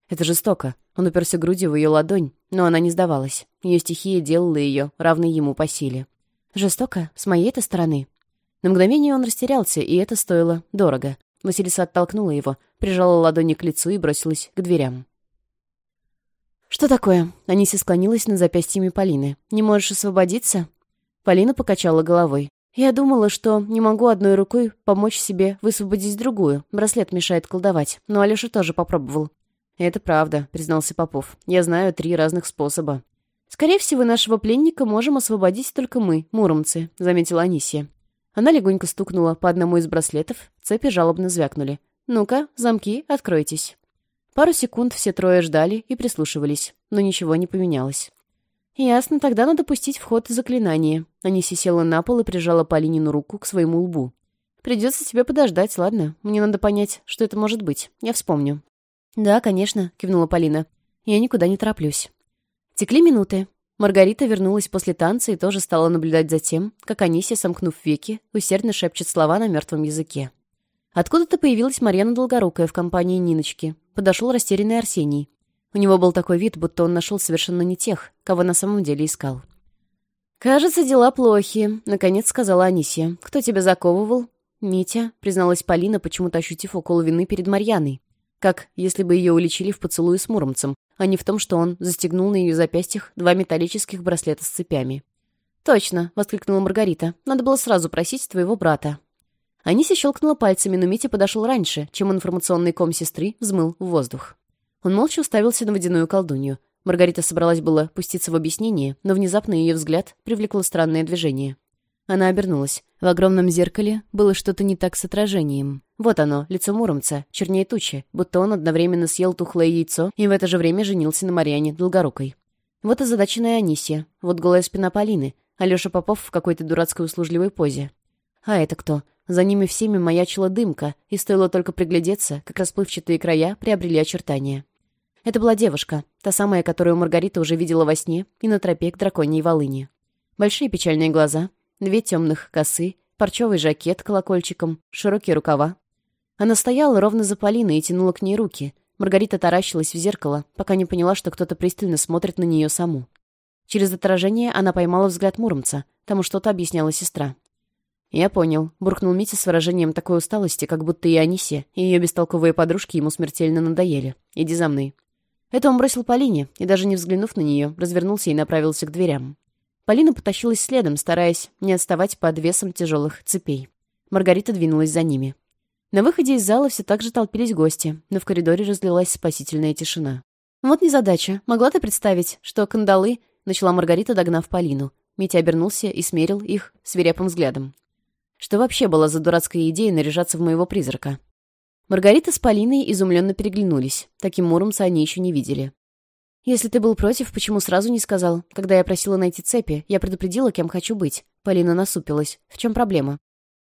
«Это жестоко». Он уперся грудью в ее ладонь, но она не сдавалась. Ее стихия делала ее, равной ему по силе. «Жестоко? С моей-то стороны?» На мгновение он растерялся, и это стоило дорого. Василиса оттолкнула его, прижала ладони к лицу и бросилась к дверям. «Что такое?» Аниси склонилась над запястьями Полины. «Не можешь освободиться?» Полина покачала головой. «Я думала, что не могу одной рукой помочь себе высвободить другую. Браслет мешает колдовать. Но Алеша тоже попробовал. «Это правда», — признался Попов. «Я знаю три разных способа». «Скорее всего, нашего пленника можем освободить только мы, муромцы», — заметила Анисия. Она легонько стукнула по одному из браслетов, цепи жалобно звякнули. «Ну-ка, замки, откройтесь». Пару секунд все трое ждали и прислушивались, но ничего не поменялось. «Ясно, тогда надо пустить в ход заклинание». Аниси села на пол и прижала Полинину руку к своему лбу. «Придется тебе подождать, ладно? Мне надо понять, что это может быть. Я вспомню». «Да, конечно», — кивнула Полина. «Я никуда не тороплюсь». Текли минуты. Маргарита вернулась после танца и тоже стала наблюдать за тем, как Анисия, сомкнув веки, усердно шепчет слова на мертвом языке. Откуда-то появилась Марьяна Долгорукая в компании Ниночки. Подошел растерянный Арсений. У него был такой вид, будто он нашел совершенно не тех, кого на самом деле искал. «Кажется, дела плохи», — наконец сказала Анисия. «Кто тебя заковывал?» «Митя», — призналась Полина, почему-то ощутив укол вины перед Марьяной как если бы ее уличили в поцелуе с Муромцем, а не в том, что он застегнул на ее запястьях два металлических браслета с цепями. «Точно!» — воскликнула Маргарита. «Надо было сразу просить твоего брата». Аниси щелкнула пальцами, но Митя подошел раньше, чем информационный ком сестры взмыл в воздух. Он молча уставился на водяную колдунью. Маргарита собралась была пуститься в объяснение, но внезапно ее взгляд привлекло странное движение. Она обернулась. В огромном зеркале было что-то не так с отражением. Вот оно, лицо Муромца, чернее тучи, будто он одновременно съел тухлое яйцо и в это же время женился на Марьяне Долгорукой. Вот озадаченная Анисия, вот голая спина Полины, Алёша Попов в какой-то дурацкой услужливой позе. А это кто? За ними всеми маячила дымка, и стоило только приглядеться, как расплывчатые края приобрели очертания. Это была девушка, та самая, которую Маргарита уже видела во сне и на тропе к драконьей волыне. Большие печальные глаза, Две темных косы, парчевый жакет колокольчиком, широкие рукава. Она стояла ровно за Полиной и тянула к ней руки. Маргарита таращилась в зеркало, пока не поняла, что кто-то пристально смотрит на нее саму. Через отражение она поймала взгляд Муромца. Тому что-то объясняла сестра. «Я понял», — буркнул Митя с выражением такой усталости, как будто и Анисе, и ее бестолковые подружки ему смертельно надоели. «Иди за мной». Это он бросил Полине, и даже не взглянув на нее, развернулся и направился к дверям. Полина потащилась следом, стараясь не отставать под весом тяжелых цепей. Маргарита двинулась за ними. На выходе из зала все так же толпились гости, но в коридоре разлилась спасительная тишина. «Вот незадача. Могла ты представить, что кандалы...» — начала Маргарита, догнав Полину. Митя обернулся и смерил их свирепым взглядом. Что вообще была за дурацкая идея наряжаться в моего призрака? Маргарита с Полиной изумленно переглянулись. Таким Муромца они еще не видели. «Если ты был против, почему сразу не сказал? Когда я просила найти цепи, я предупредила, кем хочу быть». Полина насупилась. «В чем проблема?»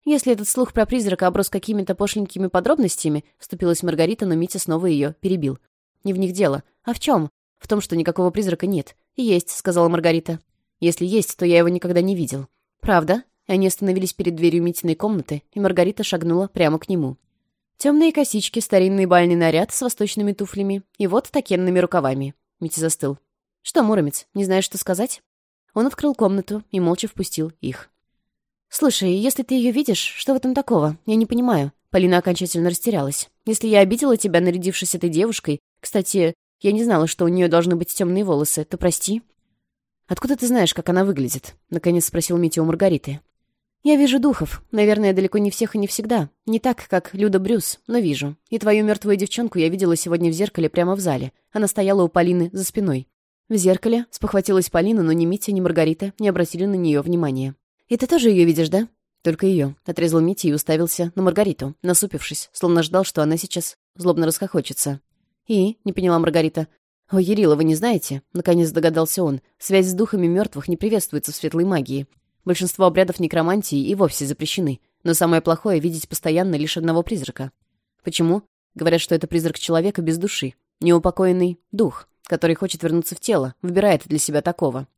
«Если этот слух про призрака оброс какими-то пошленькими подробностями», вступилась Маргарита, но Митя снова ее перебил. «Не в них дело. А в чем?» «В том, что никакого призрака нет». «Есть», — сказала Маргарита. «Если есть, то я его никогда не видел». «Правда?» Они остановились перед дверью Митиной комнаты, и Маргарита шагнула прямо к нему. Темные косички, старинный бальный наряд с восточными туфлями и вот такенными рукавами. Митя застыл. «Что, Муромец, не знаешь, что сказать?» Он открыл комнату и молча впустил их. «Слушай, если ты ее видишь, что в этом такого? Я не понимаю». Полина окончательно растерялась. «Если я обидела тебя, нарядившись этой девушкой... Кстати, я не знала, что у нее должны быть темные волосы, то прости». «Откуда ты знаешь, как она выглядит?» — наконец спросил Митя у Маргариты. «Я вижу духов. Наверное, далеко не всех и не всегда. Не так, как Люда Брюс, но вижу. И твою мертвую девчонку я видела сегодня в зеркале прямо в зале. Она стояла у Полины за спиной. В зеркале спохватилась Полина, но ни Митя, ни Маргарита не обратили на нее внимания. «И ты тоже ее видишь, да?» «Только ее», — отрезал Митя и уставился на Маргариту, насупившись, словно ждал, что она сейчас злобно расхохочется. «И?» — не поняла Маргарита. «О, Ярила, вы не знаете?» — наконец догадался он. «Связь с духами мертвых не приветствуется в светлой магии». Большинство обрядов некромантии и вовсе запрещены, но самое плохое — видеть постоянно лишь одного призрака. Почему? Говорят, что это призрак человека без души, неупокоенный дух, который хочет вернуться в тело, выбирает для себя такого.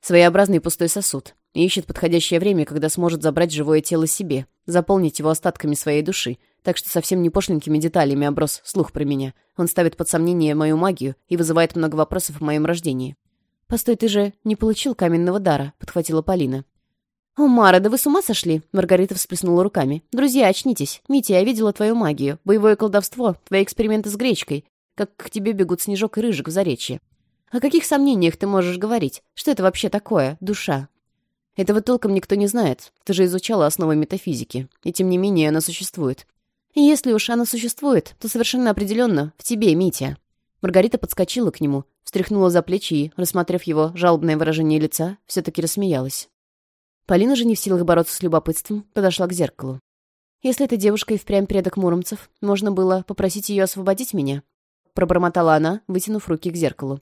Своеобразный пустой сосуд, и ищет подходящее время, когда сможет забрать живое тело себе, заполнить его остатками своей души, так что совсем не пошленькими деталями оброс слух про меня. Он ставит под сомнение мою магию и вызывает много вопросов о моем рождении. «Постой, ты же не получил каменного дара», — подхватила Полина. «О, Мара, да вы с ума сошли?» Маргарита всплеснула руками. «Друзья, очнитесь. Митя, я видела твою магию, боевое колдовство, твои эксперименты с гречкой, как к тебе бегут снежок и рыжик в заречье. О каких сомнениях ты можешь говорить? Что это вообще такое? Душа?» «Этого толком никто не знает. Ты же изучала основы метафизики. И тем не менее она существует. И если уж она существует, то совершенно определенно в тебе, Митя». Маргарита подскочила к нему, встряхнула за плечи и, рассмотрев его жалобное выражение лица, все-таки рассмеялась. Полина же не в силах бороться с любопытством, подошла к зеркалу. «Если эта девушка и впрямь предок Муромцев, можно было попросить ее освободить меня», пробормотала она, вытянув руки к зеркалу.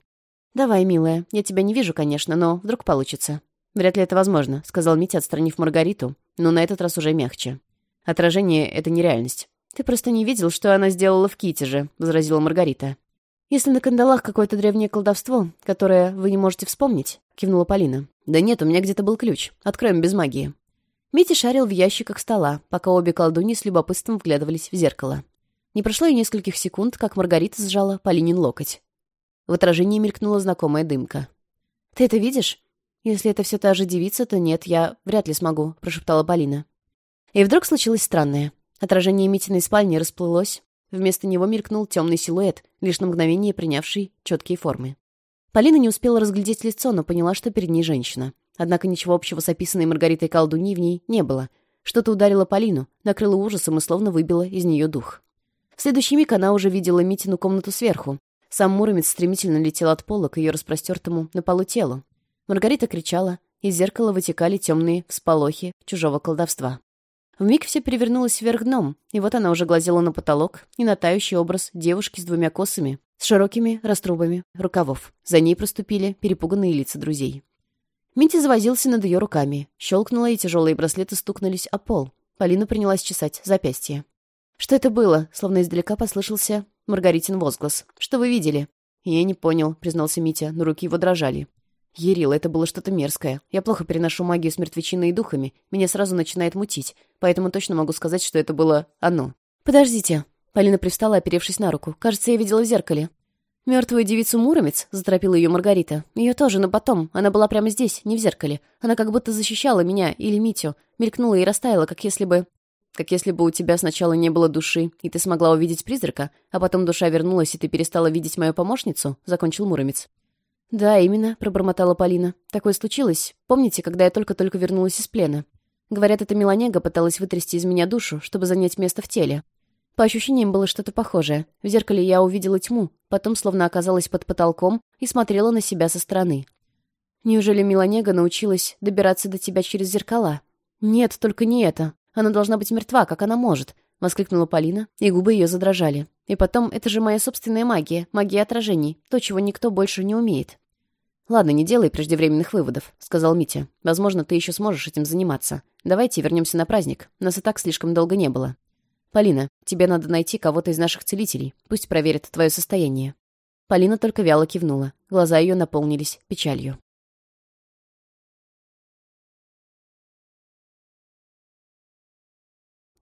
«Давай, милая, я тебя не вижу, конечно, но вдруг получится». «Вряд ли это возможно», — сказал Митя, отстранив Маргариту, но на этот раз уже мягче. «Отражение — это нереальность». «Ты просто не видел, что она сделала в Ките же, — возразила Маргарита. «Если на кандалах какое-то древнее колдовство, которое вы не можете вспомнить», — кивнула Полина, да нет, у меня где-то был ключ. Откроем без магии». Митя шарил в ящиках стола, пока обе колдуни с любопытством вглядывались в зеркало. Не прошло и нескольких секунд, как Маргарита сжала Полинин локоть. В отражении мелькнула знакомая дымка. «Ты это видишь? Если это все та же девица, то нет, я вряд ли смогу», — прошептала Полина. И вдруг случилось странное. Отражение Митиной спальни расплылось. Вместо него мелькнул темный силуэт, лишь на мгновение принявший четкие формы. Полина не успела разглядеть лицо, но поняла, что перед ней женщина. Однако ничего общего с описанной Маргаритой колдуньей в ней не было. Что-то ударило Полину, накрыло ужасом и словно выбило из нее дух. В следующий миг она уже видела Митину комнату сверху. Сам Муромец стремительно летел от пола к ее распростертому на полу телу. Маргарита кричала, из зеркала вытекали темные всполохи чужого колдовства. Вмиг все перевернулось вверх дном, и вот она уже глазела на потолок и на тающий образ девушки с двумя косами, с широкими раструбами рукавов. За ней проступили перепуганные лица друзей. Митя завозился над ее руками. Щелкнула, и тяжелые браслеты стукнулись о пол. Полина принялась чесать запястье. «Что это было?» — словно издалека послышался Маргаритин возглас. «Что вы видели?» «Я не понял», — признался Митя, но руки его дрожали. Ярила, это было что-то мерзкое. Я плохо переношу магию с мертвечиной и духами. Меня сразу начинает мутить. Поэтому точно могу сказать, что это было оно. «Подождите». Полина привстала, оперевшись на руку. «Кажется, я видела в зеркале». «Мертвую девицу Муромец?» — заторопила ее Маргарита. «Ее тоже, но потом. Она была прямо здесь, не в зеркале. Она как будто защищала меня или Митю. Мелькнула и растаяла, как если бы...» «Как если бы у тебя сначала не было души, и ты смогла увидеть призрака, а потом душа вернулась, и ты перестала видеть мою помощницу?» — закончил Муромец. «Да, именно», — пробормотала Полина. «Такое случилось. Помните, когда я только-только вернулась из плена? Говорят, эта меланега пыталась вытрясти из меня душу, чтобы занять место в теле. По ощущениям было что-то похожее. В зеркале я увидела тьму, потом словно оказалась под потолком и смотрела на себя со стороны. Неужели Меланега научилась добираться до тебя через зеркала? Нет, только не это. Она должна быть мертва, как она может. — воскликнула Полина, и губы ее задрожали. «И потом, это же моя собственная магия, магия отражений, то, чего никто больше не умеет». «Ладно, не делай преждевременных выводов», — сказал Митя. «Возможно, ты еще сможешь этим заниматься. Давайте вернемся на праздник. Нас и так слишком долго не было». «Полина, тебе надо найти кого-то из наших целителей. Пусть проверят твое состояние». Полина только вяло кивнула. Глаза ее наполнились печалью.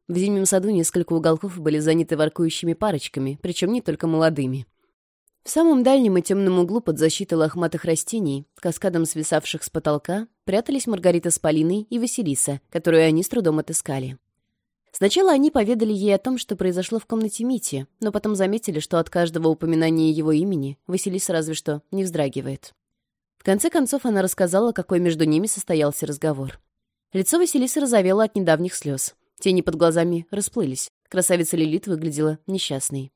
В зимнем саду несколько уголков были заняты воркующими парочками, причем не только молодыми. В самом дальнем и темном углу под защитой лохматых растений, каскадом свисавших с потолка, прятались Маргарита с Полиной и Василиса, которую они с трудом отыскали. Сначала они поведали ей о том, что произошло в комнате Мити, но потом заметили, что от каждого упоминания его имени Василиса разве что не вздрагивает. В конце концов она рассказала, какой между ними состоялся разговор. Лицо Василисы разовело от недавних слез. Тени под глазами расплылись. Красавица Лилит выглядела несчастной.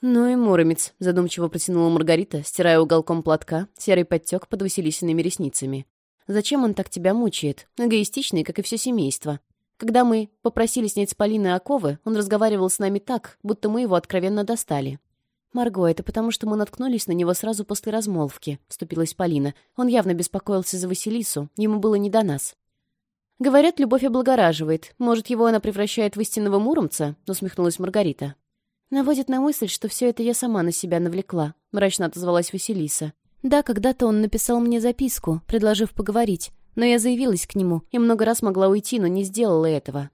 «Ну и муромец», — задумчиво протянула Маргарита, стирая уголком платка серый подтек под Василисиными ресницами. «Зачем он так тебя мучает? Эгоистичный, как и все семейство. Когда мы попросили снять с Полины оковы, он разговаривал с нами так, будто мы его откровенно достали». «Марго, это потому, что мы наткнулись на него сразу после размолвки», — вступилась Полина. «Он явно беспокоился за Василису, ему было не до нас». «Говорят, любовь облагораживает. Может, его она превращает в истинного муромца?» — усмехнулась Маргарита. «Наводит на мысль, что все это я сама на себя навлекла», — мрачно отозвалась Василиса. «Да, когда-то он написал мне записку, предложив поговорить, но я заявилась к нему и много раз могла уйти, но не сделала этого».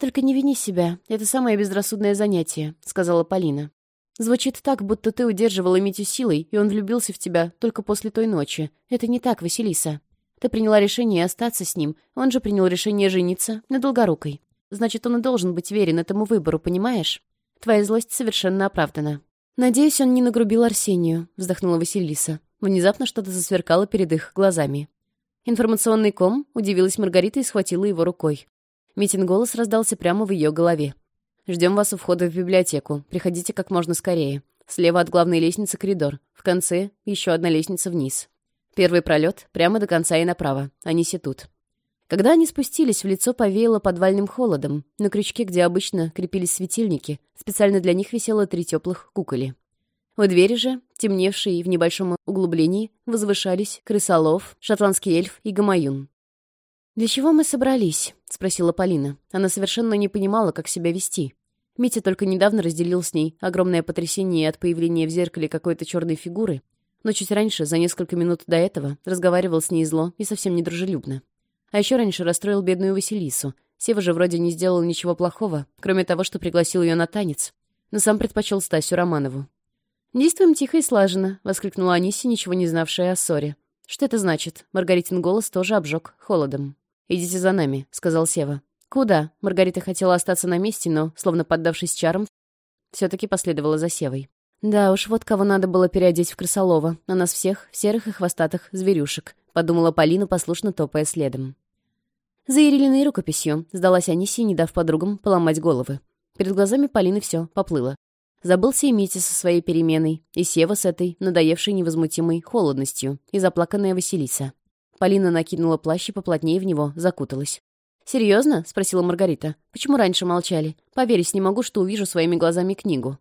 «Только не вини себя, это самое безрассудное занятие», — сказала Полина. «Звучит так, будто ты удерживала Митю силой, и он влюбился в тебя только после той ночи. Это не так, Василиса». Ты приняла решение остаться с ним. Он же принял решение жениться на Долгорукой. Значит, он и должен быть верен этому выбору, понимаешь? Твоя злость совершенно оправдана». «Надеюсь, он не нагрубил Арсению», — вздохнула Василиса. Внезапно что-то засверкало перед их глазами. Информационный ком удивилась Маргарита и схватила его рукой. Митин голос раздался прямо в ее голове. «Ждем вас у входа в библиотеку. Приходите как можно скорее. Слева от главной лестницы коридор. В конце еще одна лестница вниз». Первый пролет прямо до конца и направо, а не тут. Когда они спустились, в лицо повеяло подвальным холодом. На крючке, где обычно крепились светильники, специально для них висело три теплых куколи. У двери же, темневшие в небольшом углублении, возвышались крысолов, шотландский эльф и гамаюн. «Для чего мы собрались?» — спросила Полина. Она совершенно не понимала, как себя вести. Митя только недавно разделил с ней огромное потрясение от появления в зеркале какой-то черной фигуры — но чуть раньше, за несколько минут до этого, разговаривал с ней зло и совсем недружелюбно. А еще раньше расстроил бедную Василису. Сева же вроде не сделал ничего плохого, кроме того, что пригласил ее на танец. Но сам предпочел Стасю Романову. «Действуем тихо и слаженно», — воскликнула Аниси, ничего не знавшая о ссоре. «Что это значит?» — Маргаритин голос тоже обжег холодом. «Идите за нами», — сказал Сева. «Куда?» — Маргарита хотела остаться на месте, но, словно поддавшись чарам, все-таки последовала за Севой. «Да уж, вот кого надо было переодеть в крысолова, на нас всех, в серых и хвостатых зверюшек», — подумала Полина, послушно топая следом. За рукописью сдалась Анисия, не дав подругам поломать головы. Перед глазами Полины все поплыло. Забылся и Митя со своей переменой, и Сева с этой, надоевшей невозмутимой холодностью, и заплаканная Василиса. Полина накинула плащ и поплотнее в него закуталась. «Серьезно?» — спросила Маргарита. «Почему раньше молчали? Поверить не могу, что увижу своими глазами книгу».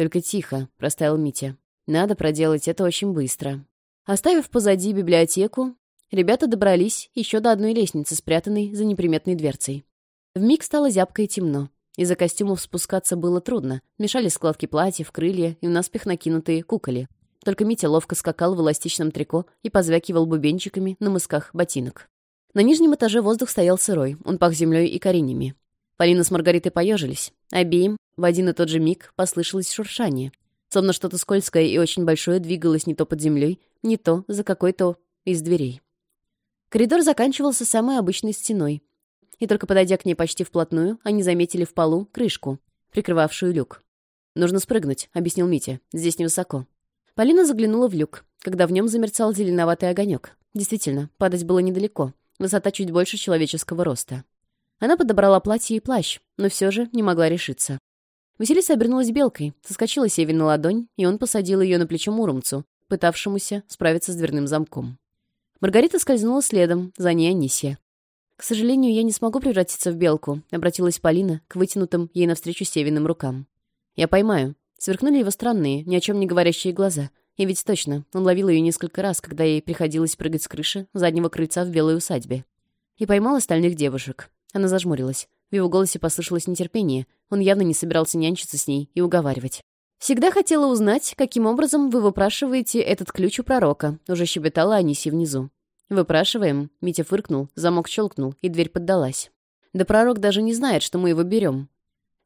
«Только тихо», — простаял Митя. «Надо проделать это очень быстро». Оставив позади библиотеку, ребята добрались еще до одной лестницы, спрятанной за неприметной дверцей. Вмиг стало зябко и темно. Из-за костюмов спускаться было трудно. Мешали складки платьев, крылья и наспех накинутые куколи. Только Митя ловко скакал в эластичном трико и позвякивал бубенчиками на мысках ботинок. На нижнем этаже воздух стоял сырой, он пах землей и коренями. Полина с Маргаритой поежились. Обеим в один и тот же миг послышалось шуршание. Словно что-то скользкое и очень большое двигалось не то под землей, не то за какой-то из дверей. Коридор заканчивался самой обычной стеной. И только подойдя к ней почти вплотную, они заметили в полу крышку, прикрывавшую люк. «Нужно спрыгнуть», — объяснил Митя. «Здесь невысоко». Полина заглянула в люк, когда в нем замерцал зеленоватый огонек. Действительно, падать было недалеко. Высота чуть больше человеческого роста. Она подобрала платье и плащ, но все же не могла решиться. Василиса обернулась белкой, соскочила Севе на ладонь, и он посадил ее на плечо Муромцу, пытавшемуся справиться с дверным замком. Маргарита скользнула следом, за ней Анисия. «К сожалению, я не смогу превратиться в белку», — обратилась Полина к вытянутым ей навстречу Севиным рукам. «Я поймаю». Сверкнули его странные, ни о чем не говорящие глаза. И ведь точно, он ловил ее несколько раз, когда ей приходилось прыгать с крыши заднего крыльца в белой усадьбе. И поймал остальных девушек. Она зажмурилась. В его голосе послышалось нетерпение, он явно не собирался нянчиться с ней и уговаривать. «Всегда хотела узнать, каким образом вы выпрашиваете этот ключ у пророка», уже щебетала Аниси внизу. «Выпрашиваем», — Митя фыркнул, замок щелкнул, и дверь поддалась. «Да пророк даже не знает, что мы его берем».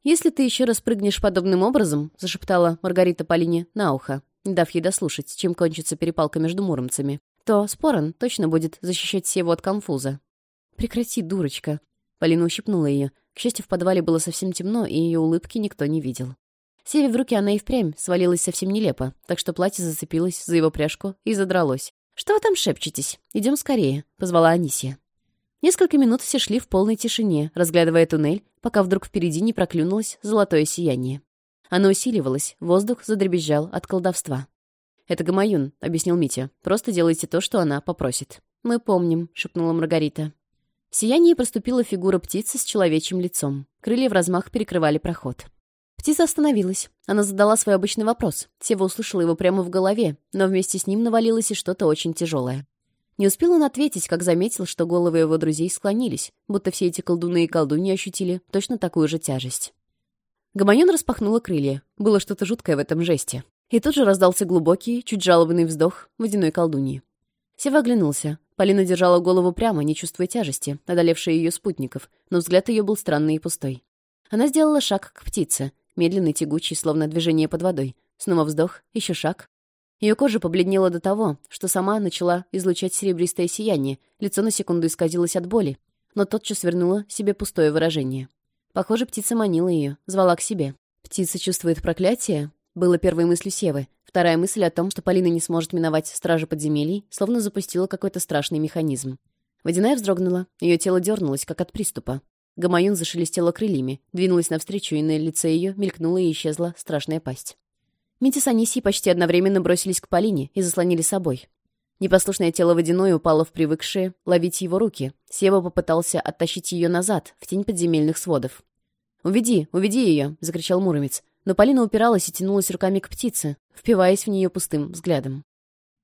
«Если ты еще раз прыгнешь подобным образом», — зашептала Маргарита Полине на ухо, не дав ей дослушать, чем кончится перепалка между муромцами, то Споран точно будет защищать Севу от конфуза. «Прекрати, дурочка», Полина ущипнула ее. К счастью, в подвале было совсем темно, и ее улыбки никто не видел. Севе в руки она и впрямь свалилась совсем нелепо, так что платье зацепилось за его пряжку и задралось. «Что вы там шепчетесь? Идем скорее», — позвала Анисия. Несколько минут все шли в полной тишине, разглядывая туннель, пока вдруг впереди не проклюнулось золотое сияние. Оно усиливалось, воздух задребезжал от колдовства. «Это Гамаюн», — объяснил Митя. «Просто делайте то, что она попросит». «Мы помним», — шепнула Маргарита. В сиянии проступила фигура птицы с человечьим лицом. Крылья в размах перекрывали проход. Птица остановилась. Она задала свой обычный вопрос. Сева услышала его прямо в голове, но вместе с ним навалилось и что-то очень тяжелое. Не успел он ответить, как заметил, что головы его друзей склонились, будто все эти колдуны и колдуньи ощутили точно такую же тяжесть. Гаманьон распахнула крылья. Было что-то жуткое в этом жесте. И тут же раздался глубокий, чуть жалобный вздох водяной колдуньи. Сева оглянулся. Полина держала голову прямо, не чувствуя тяжести, одолевшей ее спутников, но взгляд ее был странный и пустой. Она сделала шаг к птице, медленный, тягучий, словно движение под водой. Снова вздох, еще шаг. Ее кожа побледнела до того, что сама начала излучать серебристое сияние, лицо на секунду исказилось от боли, но тотчас вернула себе пустое выражение. Похоже, птица манила ее, звала к себе. «Птица чувствует проклятие?» — было первой мыслью Севы, Вторая мысль о том, что Полина не сможет миновать стражи подземелий, словно запустила какой-то страшный механизм. Водяная вздрогнула, ее тело дернулось, как от приступа. Гамаюн зашелестела крыльями, двинулась навстречу, и на лице ее мелькнула и исчезла страшная пасть. Митя, с Анисией почти одновременно бросились к Полине и заслонили собой. Непослушное тело Водяной упало в привыкшие ловить его руки. Сева попытался оттащить ее назад, в тень подземельных сводов. «Уведи, уведи ее!» — закричал Муромец но Полина упиралась и тянулась руками к птице, впиваясь в нее пустым взглядом.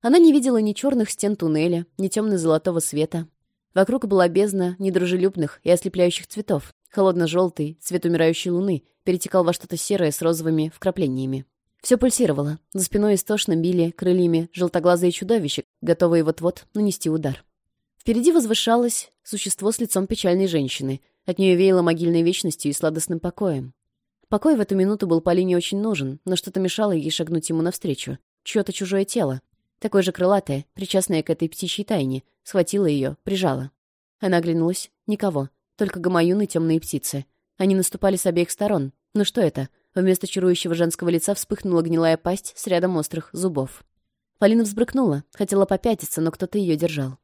Она не видела ни черных стен туннеля, ни темно-золотого света. Вокруг была бездна недружелюбных и ослепляющих цветов. Холодно-желтый, цвет умирающей луны, перетекал во что-то серое с розовыми вкраплениями. Все пульсировало. За спиной истошно били крыльями желтоглазые чудовища, готовые вот-вот нанести удар. Впереди возвышалось существо с лицом печальной женщины. От нее веяло могильной вечностью и сладостным покоем. Покой в эту минуту был Полине очень нужен, но что-то мешало ей шагнуть ему навстречу. Чьё-то чужое тело, такое же крылатое, причастное к этой птичьей тайне, схватило ее, прижало. Она оглянулась. Никого. Только гамаюны темные птицы. Они наступали с обеих сторон. Ну что это? Вместо чарующего женского лица вспыхнула гнилая пасть с рядом острых зубов. Полина взбрыкнула, хотела попятиться, но кто-то ее держал.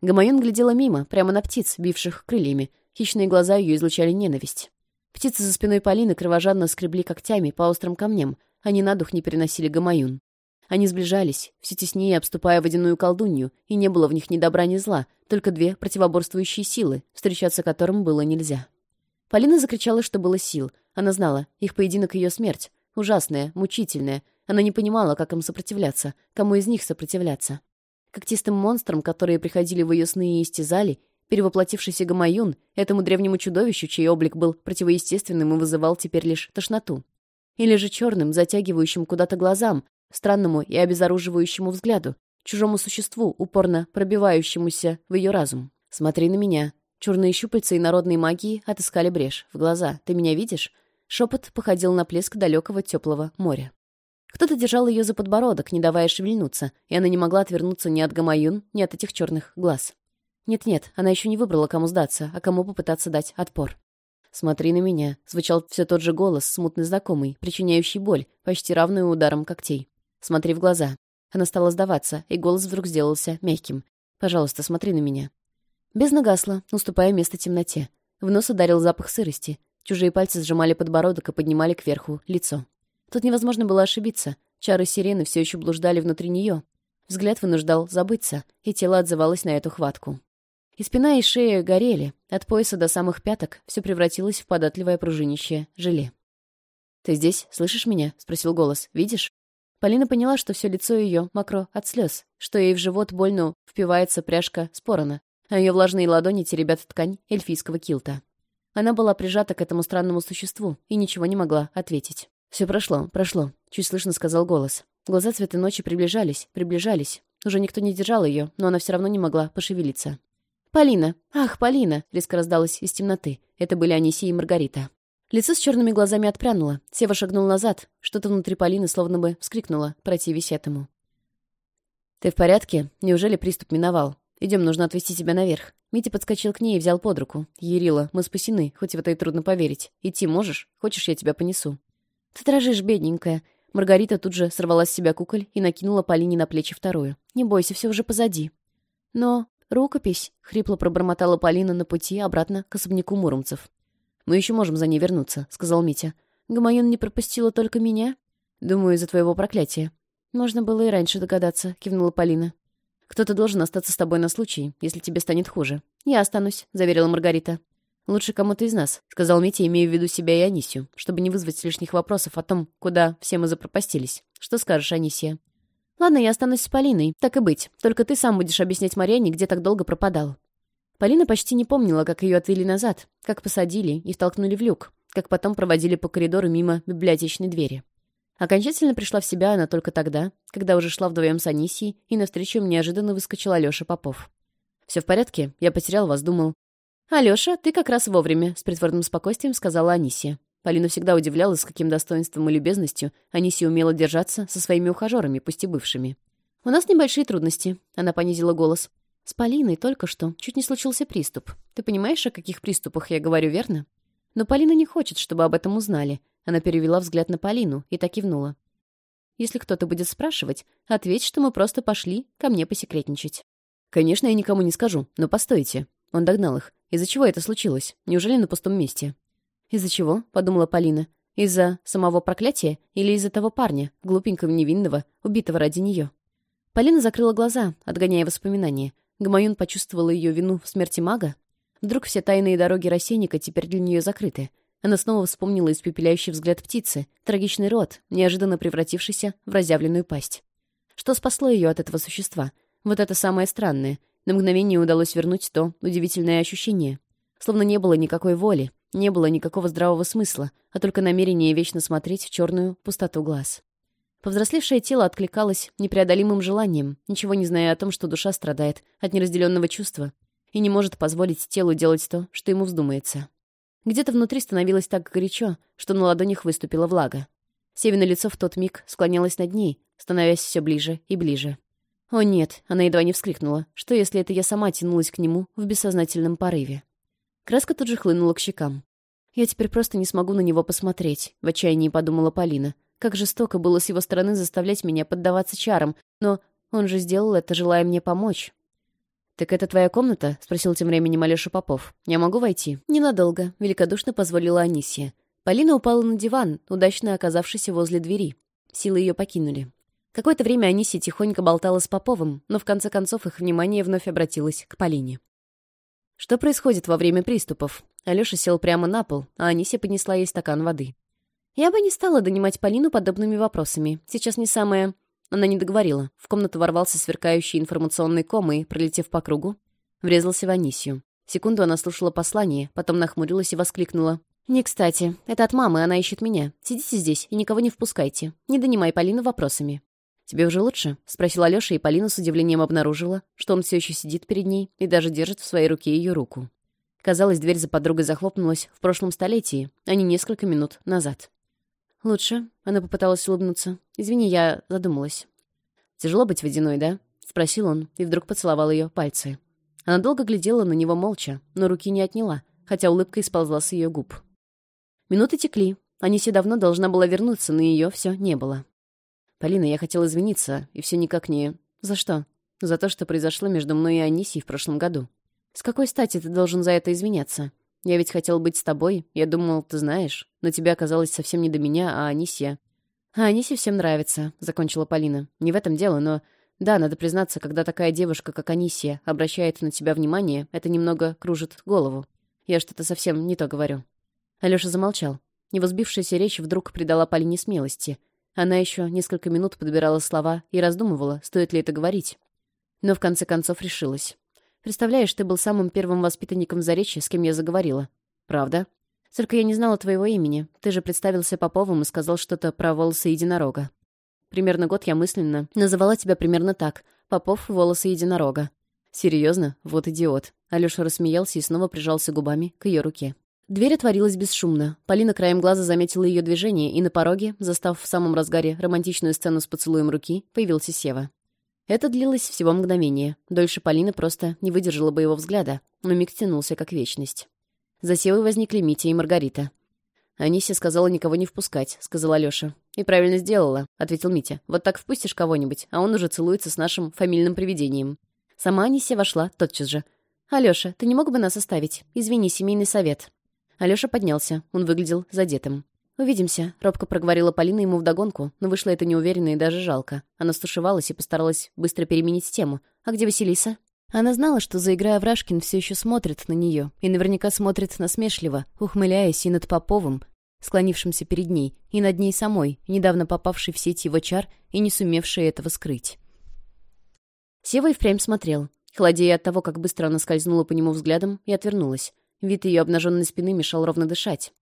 Гамаюн глядела мимо, прямо на птиц, бивших крыльями. Хищные глаза ее излучали ненависть. Птицы за спиной Полины кровожадно скребли когтями по острым камням. Они на дух не переносили гамаюн. Они сближались, все теснее обступая водяную колдунью, и не было в них ни добра, ни зла, только две противоборствующие силы, встречаться которым было нельзя. Полина закричала, что было сил. Она знала, их поединок — ее смерть. Ужасная, мучительная. Она не понимала, как им сопротивляться, кому из них сопротивляться. Когтистым монстрам, которые приходили в ее сны и истязали, Перевоплотившийся Гамаюн этому древнему чудовищу, чей облик был противоестественным и вызывал теперь лишь тошноту. Или же черным, затягивающим куда-то глазам, странному и обезоруживающему взгляду, чужому существу, упорно пробивающемуся в ее разум. «Смотри на меня». Черные щупальца и народной магии отыскали брешь в глаза. «Ты меня видишь?» Шепот походил на плеск далекого теплого моря. Кто-то держал ее за подбородок, не давая шевельнуться, и она не могла отвернуться ни от Гамаюн, ни от этих черных глаз. Нет-нет, она еще не выбрала, кому сдаться, а кому попытаться дать отпор. «Смотри на меня», — звучал все тот же голос, смутный, знакомый, причиняющий боль, почти равную ударом когтей. «Смотри в глаза». Она стала сдаваться, и голос вдруг сделался мягким. «Пожалуйста, смотри на меня». Без нагасла, уступая место темноте. В нос ударил запах сырости. Чужие пальцы сжимали подбородок и поднимали кверху лицо. Тут невозможно было ошибиться. Чары сирены все еще блуждали внутри нее. Взгляд вынуждал забыться, и тело отзывалось на эту хватку. И спина, и шея горели. От пояса до самых пяток все превратилось в податливое пружинище желе. «Ты здесь? Слышишь меня?» — спросил голос. «Видишь?» Полина поняла, что все лицо ее мокро от слез, что ей в живот больно впивается пряжка спорона, а ее влажные ладони теребят ткань эльфийского килта. Она была прижата к этому странному существу и ничего не могла ответить. «Все прошло, прошло», — чуть слышно сказал голос. Глаза цвета ночи приближались, приближались. Уже никто не держал ее, но она все равно не могла пошевелиться. «Полина! Ах, Полина!» — резко раздалось из темноты. Это были Аниси и Маргарита. Лицо с черными глазами отпрянуло. Сева шагнул назад. Что-то внутри Полины словно бы вскрикнуло, противясь этому. «Ты в порядке? Неужели приступ миновал? Идем, нужно отвезти тебя наверх». Митя подскочил к ней и взял под руку. «Ярила, мы спасены, хоть в это и трудно поверить. Идти можешь? Хочешь, я тебя понесу?» «Ты дрожишь, бедненькая». Маргарита тут же сорвала с себя куколь и накинула Полине на плечи вторую. «Не бойся, все уже позади». «Но «Рукопись!» — хрипло пробормотала Полина на пути обратно к особняку Муромцев. «Мы еще можем за ней вернуться», — сказал Митя. «Гамаюн не пропустила только меня?» «Думаю, из-за твоего проклятия». «Можно было и раньше догадаться», — кивнула Полина. «Кто-то должен остаться с тобой на случай, если тебе станет хуже». «Я останусь», — заверила Маргарита. «Лучше кому-то из нас», — сказал Митя, имея в виду себя и Анисию, чтобы не вызвать лишних вопросов о том, куда все мы запропастились. «Что скажешь, Анисия?» Ладно, я останусь с Полиной, так и быть. Только ты сам будешь объяснять Марьяне, где так долго пропадал». Полина почти не помнила, как ее отвели назад, как посадили и втолкнули в люк, как потом проводили по коридору мимо библиотечной двери. Окончательно пришла в себя она только тогда, когда уже шла вдвоем с Анисией, и навстречу им неожиданно выскочил Алёша Попов. «Все в порядке? Я потерял вас, думал». «Алёша, ты как раз вовремя», — с притворным спокойствием сказала Анисия. Полина всегда удивлялась, с каким достоинством и любезностью Аниси умела держаться со своими ухажерами, пусть и бывшими. «У нас небольшие трудности», — она понизила голос. «С Полиной только что чуть не случился приступ. Ты понимаешь, о каких приступах я говорю, верно?» «Но Полина не хочет, чтобы об этом узнали». Она перевела взгляд на Полину и так кивнула. «Если кто-то будет спрашивать, ответь, что мы просто пошли ко мне посекретничать». «Конечно, я никому не скажу, но постойте». Он догнал их. «Из-за чего это случилось? Неужели на пустом месте?» «Из-за чего?» — подумала Полина. «Из-за самого проклятия или из-за того парня, глупенького невинного, убитого ради нее?» Полина закрыла глаза, отгоняя воспоминания. Гамаюн почувствовала ее вину в смерти мага. Вдруг все тайные дороги рассейника теперь для нее закрыты. Она снова вспомнила испепеляющий взгляд птицы, трагичный рот, неожиданно превратившийся в разъявленную пасть. Что спасло ее от этого существа? Вот это самое странное. На мгновение удалось вернуть то удивительное ощущение. Словно не было никакой воли, не было никакого здравого смысла, а только намерение вечно смотреть в черную пустоту глаз. Повзрослевшее тело откликалось непреодолимым желанием, ничего не зная о том, что душа страдает от неразделенного чувства и не может позволить телу делать то, что ему вздумается. Где-то внутри становилось так горячо, что на ладонях выступила влага. Севина лицо в тот миг склонялось над ней, становясь все ближе и ближе. «О нет!» — она едва не вскрикнула. «Что, если это я сама тянулась к нему в бессознательном порыве?» Краска тут же хлынула к щекам. Я теперь просто не смогу на него посмотреть, в отчаянии подумала Полина. Как жестоко было с его стороны заставлять меня поддаваться чарам, но он же сделал это, желая мне помочь. «Так это твоя комната?» — спросил тем временем Алеша Попов. «Я могу войти?» «Ненадолго», — великодушно позволила Анисия. Полина упала на диван, удачно оказавшись возле двери. Силы ее покинули. Какое-то время Анисия тихонько болтала с Поповым, но в конце концов их внимание вновь обратилось к Полине. Что происходит во время приступов? Алёша сел прямо на пол, а Анися понесла ей стакан воды. Я бы не стала донимать Полину подобными вопросами. Сейчас не самое... Она не договорила. В комнату ворвался сверкающий информационный ком и, пролетев по кругу, врезался в Анисию. Секунду она слушала послание, потом нахмурилась и воскликнула. «Не кстати. Это от мамы, она ищет меня. Сидите здесь и никого не впускайте. Не донимай Полину вопросами». «Тебе уже лучше?» — спросила Алёша, и Полина с удивлением обнаружила, что он все еще сидит перед ней и даже держит в своей руке ее руку. Казалось, дверь за подругой захлопнулась в прошлом столетии, а не несколько минут назад. «Лучше», — она попыталась улыбнуться. «Извини, я задумалась». «Тяжело быть водяной, да?» — спросил он, и вдруг поцеловал ее пальцы. Она долго глядела на него молча, но руки не отняла, хотя улыбка исползла с ее губ. Минуты текли. Аниси давно должна была вернуться, но ее все не было. «Полина, я хотел извиниться, и все никак не...» «За что?» «За то, что произошло между мной и Анисией в прошлом году». «С какой стати ты должен за это извиняться? Я ведь хотел быть с тобой, я думал, ты знаешь, но тебя оказалось совсем не до меня, а Анисия». «А Анисе всем нравится», — закончила Полина. «Не в этом дело, но...» «Да, надо признаться, когда такая девушка, как Анисия, обращает на тебя внимание, это немного кружит голову. Я что-то совсем не то говорю». Алёша замолчал. Его сбившаяся речь вдруг придала Полине смелости — она еще несколько минут подбирала слова и раздумывала, стоит ли это говорить. Но в конце концов решилась. «Представляешь, ты был самым первым воспитанником заречья с кем я заговорила». «Правда?» «Только я не знала твоего имени. Ты же представился Поповым и сказал что-то про волосы единорога». «Примерно год я мысленно называла тебя примерно так. Попов — волосы единорога». «Серьезно? Вот идиот». Алёша рассмеялся и снова прижался губами к ее руке. Дверь отворилась бесшумно. Полина краем глаза заметила ее движение, и на пороге, застав в самом разгаре романтичную сцену с поцелуем руки, появился Сева. Это длилось всего мгновение. Дольше Полина просто не выдержала бы его взгляда, но миг тянулся как вечность. За Севой возникли Митя и Маргарита. «Анися сказала никого не впускать», — сказала Лёша. «И правильно сделала», — ответил Митя. «Вот так впустишь кого-нибудь, а он уже целуется с нашим фамильным привидением». Сама Анися вошла тотчас же. «Алёша, ты не мог бы нас оставить? Извини, семейный совет». Алёша поднялся. Он выглядел задетым. «Увидимся», — робко проговорила Полина ему вдогонку, но вышло это неуверенно и даже жалко. Она стушевалась и постаралась быстро переменить тему. «А где Василиса?» Она знала, что, заиграя Врашкин, все еще смотрит на нее, и наверняка смотрит насмешливо, ухмыляясь и над Поповым, склонившимся перед ней, и над ней самой, недавно попавшей в сеть его чар и не сумевшей этого скрыть. Сева и впрямь смотрел, холодея от того, как быстро она скользнула по нему взглядом и отвернулась. Вид ее обнаженной спины мешал ровно дышать.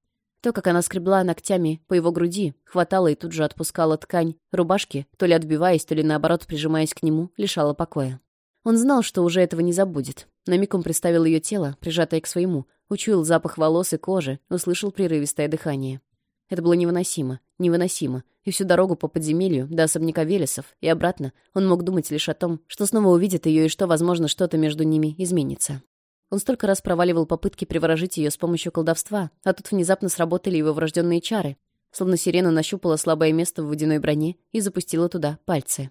То, как она скребла ногтями по его груди, хватала и тут же отпускала ткань рубашки, то ли отбиваясь, то ли наоборот прижимаясь к нему, лишала покоя. Он знал, что уже этого не забудет. На миг он представил ее тело, прижатое к своему, учуял запах волос и кожи, услышал прерывистое дыхание. Это было невыносимо, невыносимо, и всю дорогу по подземелью до особняка Велесов и обратно он мог думать лишь о том, что снова увидит ее и что, возможно, что-то между ними изменится. Он столько раз проваливал попытки приворожить ее с помощью колдовства, а тут внезапно сработали его врожденные чары. Словно сирена нащупала слабое место в водяной броне и запустила туда пальцы.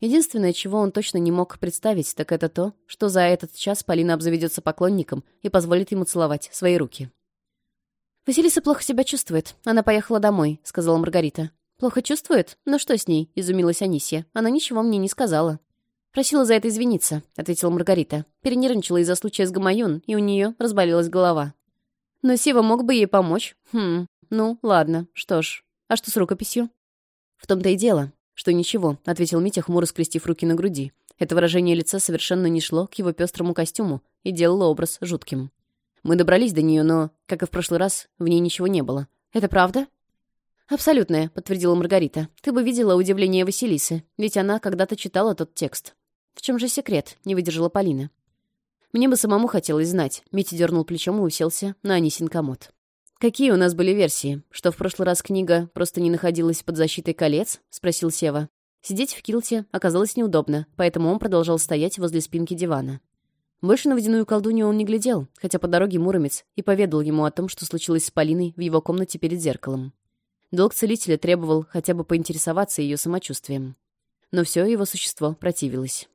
Единственное, чего он точно не мог представить, так это то, что за этот час Полина обзаведется поклонником и позволит ему целовать свои руки. «Василиса плохо себя чувствует. Она поехала домой», — сказала Маргарита. «Плохо чувствует? Но что с ней?» — изумилась Анисия. «Она ничего мне не сказала». «Просила за это извиниться», — ответила Маргарита. Перенервничала из-за случая с Гамаюн, и у нее разболелась голова. «Но Сева мог бы ей помочь?» «Хм, ну, ладно, что ж. А что с рукописью?» «В том-то и дело, что ничего», — ответил Митя, хмуро скрестив руки на груди. Это выражение лица совершенно не шло к его пестрому костюму и делало образ жутким. «Мы добрались до нее, но, как и в прошлый раз, в ней ничего не было. Это правда?» «Абсолютная», — подтвердила Маргарита. «Ты бы видела удивление Василисы, ведь она когда-то читала тот текст». «В чем же секрет?» — не выдержала Полина. «Мне бы самому хотелось знать». Митя дернул плечом и уселся на Анисин комод. «Какие у нас были версии? Что в прошлый раз книга просто не находилась под защитой колец?» — спросил Сева. Сидеть в килте оказалось неудобно, поэтому он продолжал стоять возле спинки дивана. Больше на водяную колдунью он не глядел, хотя по дороге Муромец и поведал ему о том, что случилось с Полиной в его комнате перед зеркалом. Долг целителя требовал хотя бы поинтересоваться ее самочувствием. Но все его существо противилось.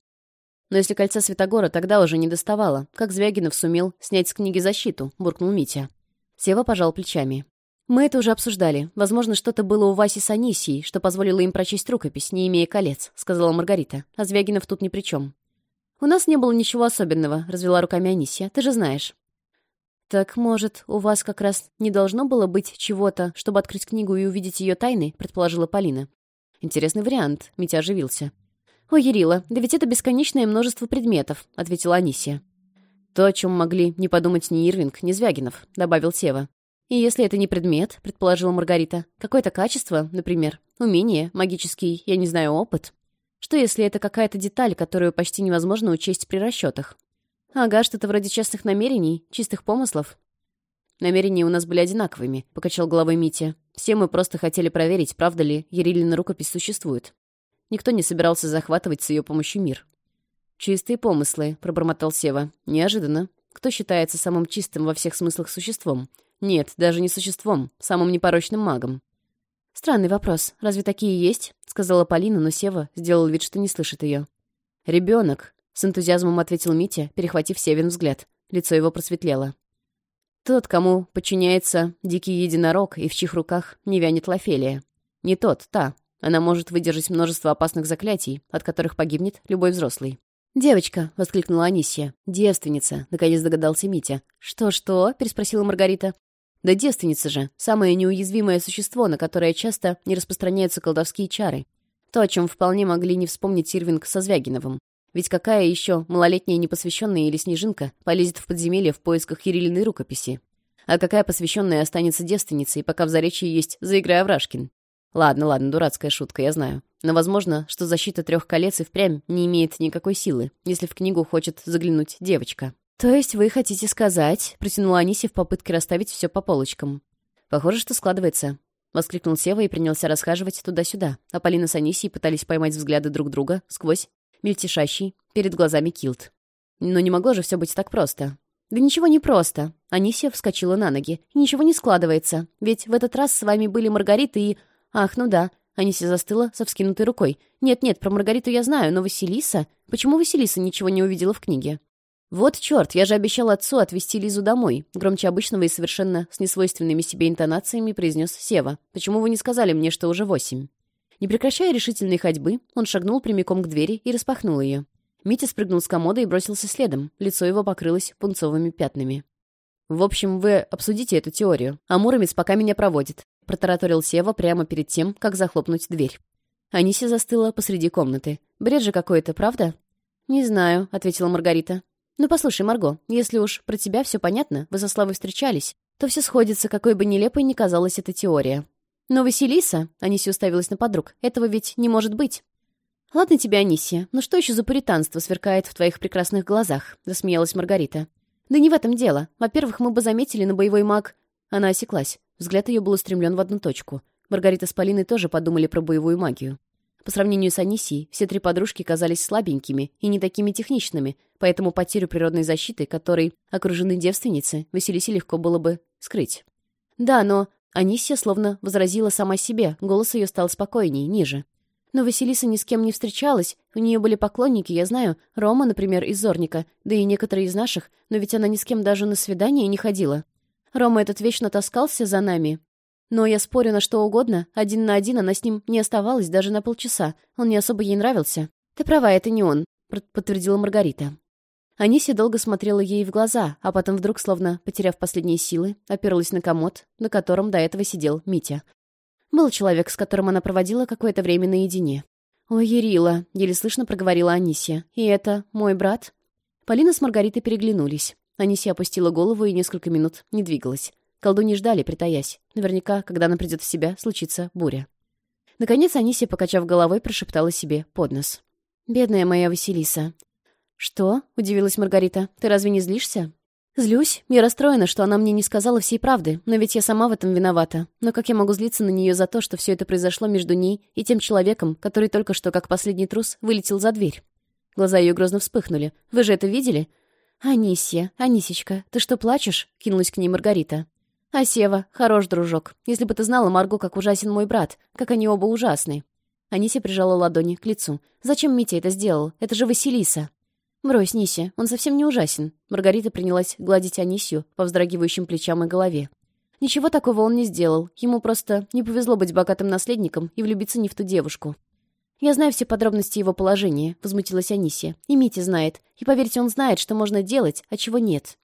Но если кольца Святогора тогда уже не доставало, как Звягинов сумел снять с книги защиту, буркнул Митя. Сева пожал плечами. Мы это уже обсуждали. Возможно, что-то было у Васи с Анисией, что позволило им прочесть рукопись, не имея колец, сказала Маргарита. А Звягинов тут ни при чем. У нас не было ничего особенного, развела руками Анисия. Ты же знаешь. «Так, может, у вас как раз не должно было быть чего-то, чтобы открыть книгу и увидеть ее тайны?» — предположила Полина. «Интересный вариант», — Митя оживился. О Ярила, да ведь это бесконечное множество предметов», — ответила Анисия. «То, о чем могли не подумать ни Ирвинг, ни Звягинов», — добавил Сева. «И если это не предмет», — предположила Маргарита, — «какое-то качество, например, умение, магический, я не знаю, опыт? Что если это какая-то деталь, которую почти невозможно учесть при расчетах? Ага, что-то вроде честных намерений, чистых помыслов». «Намерения у нас были одинаковыми», — покачал головой Митя. «Все мы просто хотели проверить, правда ли Ярилина рукопись существует. Никто не собирался захватывать с ее помощью мир. «Чистые помыслы», — пробормотал Сева. «Неожиданно. Кто считается самым чистым во всех смыслах существом? Нет, даже не существом, самым непорочным магом». «Странный вопрос. Разве такие есть?» — сказала Полина, но Сева сделал вид, что не слышит ее. «Ребенок», — с энтузиазмом ответил Митя, перехватив Севин взгляд. Лицо его просветлело. «Тот, кому подчиняется дикий единорог и в чьих руках не вянет Лофелия. Не тот, та, она может выдержать множество опасных заклятий, от которых погибнет любой взрослый. «Девочка!» — воскликнула Анисия. «Девственница!» — наконец догадался Митя. «Что-что?» — переспросила Маргарита. «Да девственница же! Самое неуязвимое существо, на которое часто не распространяются колдовские чары. То, о чем вполне могли не вспомнить Ирвинг со Звягиновым. Ведь какая еще малолетняя непосвященная или снежинка полезет в подземелье в поисках Ерилиной рукописи? А какая посвященная останется девственницей, пока в заречье есть «Заиграй, Аврашкин»? Ладно, ладно, дурацкая шутка, я знаю. Но возможно, что защита трех колец и впрямь не имеет никакой силы, если в книгу хочет заглянуть девочка. То есть вы хотите сказать, протянула Аниси в попытке расставить все по полочкам. Похоже, что складывается. Воскликнул Сева и принялся расхаживать туда-сюда, а Полина с Анисией пытались поймать взгляды друг друга сквозь мельтешащий перед глазами килт. Но не могло же все быть так просто. «Да ничего не просто». Анисия вскочила на ноги. «Ничего не складывается. Ведь в этот раз с вами были Маргарита и...» «Ах, ну да». Аниси застыла со вскинутой рукой. «Нет-нет, про Маргариту я знаю, но Василиса... Почему Василиса ничего не увидела в книге?» «Вот черт, я же обещал отцу отвезти Лизу домой», — громче обычного и совершенно с несвойственными себе интонациями произнес Сева. «Почему вы не сказали мне, что уже восемь?» Не прекращая решительной ходьбы, он шагнул прямиком к двери и распахнул ее. Митя спрыгнул с комода и бросился следом. Лицо его покрылось пунцовыми пятнами. «В общем, вы обсудите эту теорию, а Муромец пока меня проводит протараторил Сева прямо перед тем, как захлопнуть дверь. Аниси застыла посреди комнаты. «Бред же какой-то, правда?» «Не знаю», — ответила Маргарита. «Ну послушай, Марго, если уж про тебя все понятно, вы со Славой встречались, то все сходится, какой бы нелепой ни казалась эта теория». «Но Василиса», — Анисия уставилась на подруг, — «этого ведь не может быть». «Ладно тебе, Анисия, но что еще за пуританство сверкает в твоих прекрасных глазах?» — засмеялась Маргарита. «Да не в этом дело. Во-первых, мы бы заметили на боевой маг...» Она осеклась. Взгляд ее был устремлен в одну точку. Маргарита с Полиной тоже подумали про боевую магию. По сравнению с Анисией, все три подружки казались слабенькими и не такими техничными, поэтому потерю природной защиты, которой окружены девственницы, Василисе легко было бы скрыть. Да, но Анисия словно возразила сама себе, голос ее стал спокойнее, ниже. Но Василиса ни с кем не встречалась, у нее были поклонники, я знаю, Рома, например, из Зорника, да и некоторые из наших, но ведь она ни с кем даже на свидание не ходила. Рома этот вечно таскался за нами. Но я спорю на что угодно, один на один она с ним не оставалась даже на полчаса. Он не особо ей нравился. «Ты права, это не он», — подтвердила Маргарита. Анисия долго смотрела ей в глаза, а потом вдруг, словно потеряв последние силы, оперлась на комод, на котором до этого сидел Митя. Был человек, с которым она проводила какое-то время наедине. «Ой, Ерила», — еле слышно проговорила Анисия. «И это мой брат?» Полина с Маргаритой переглянулись. Анисия опустила голову и несколько минут не двигалась. Колдуни ждали, притаясь. Наверняка, когда она придет в себя, случится буря. Наконец Анисия, покачав головой, прошептала себе под нос. «Бедная моя Василиса». «Что?» — удивилась Маргарита. «Ты разве не злишься?» «Злюсь. Я расстроена, что она мне не сказала всей правды, но ведь я сама в этом виновата. Но как я могу злиться на нее за то, что все это произошло между ней и тем человеком, который только что, как последний трус, вылетел за дверь?» Глаза ее грозно вспыхнули. «Вы же это видели? «Анисия, Анисечка, ты что, плачешь?» — кинулась к ней Маргарита. «Асева, хорош дружок. Если бы ты знала, Марго, как ужасен мой брат, как они оба ужасны». Анисия прижала ладони к лицу. «Зачем Митя это сделал? Это же Василиса!» «Брось, Нися, он совсем не ужасен». Маргарита принялась гладить Анисию по вздрагивающим плечам и голове. Ничего такого он не сделал. Ему просто не повезло быть богатым наследником и влюбиться не в ту девушку. «Я знаю все подробности его положения», — возмутилась Анисия. «И Митя знает. И, поверьте, он знает, что можно делать, а чего нет».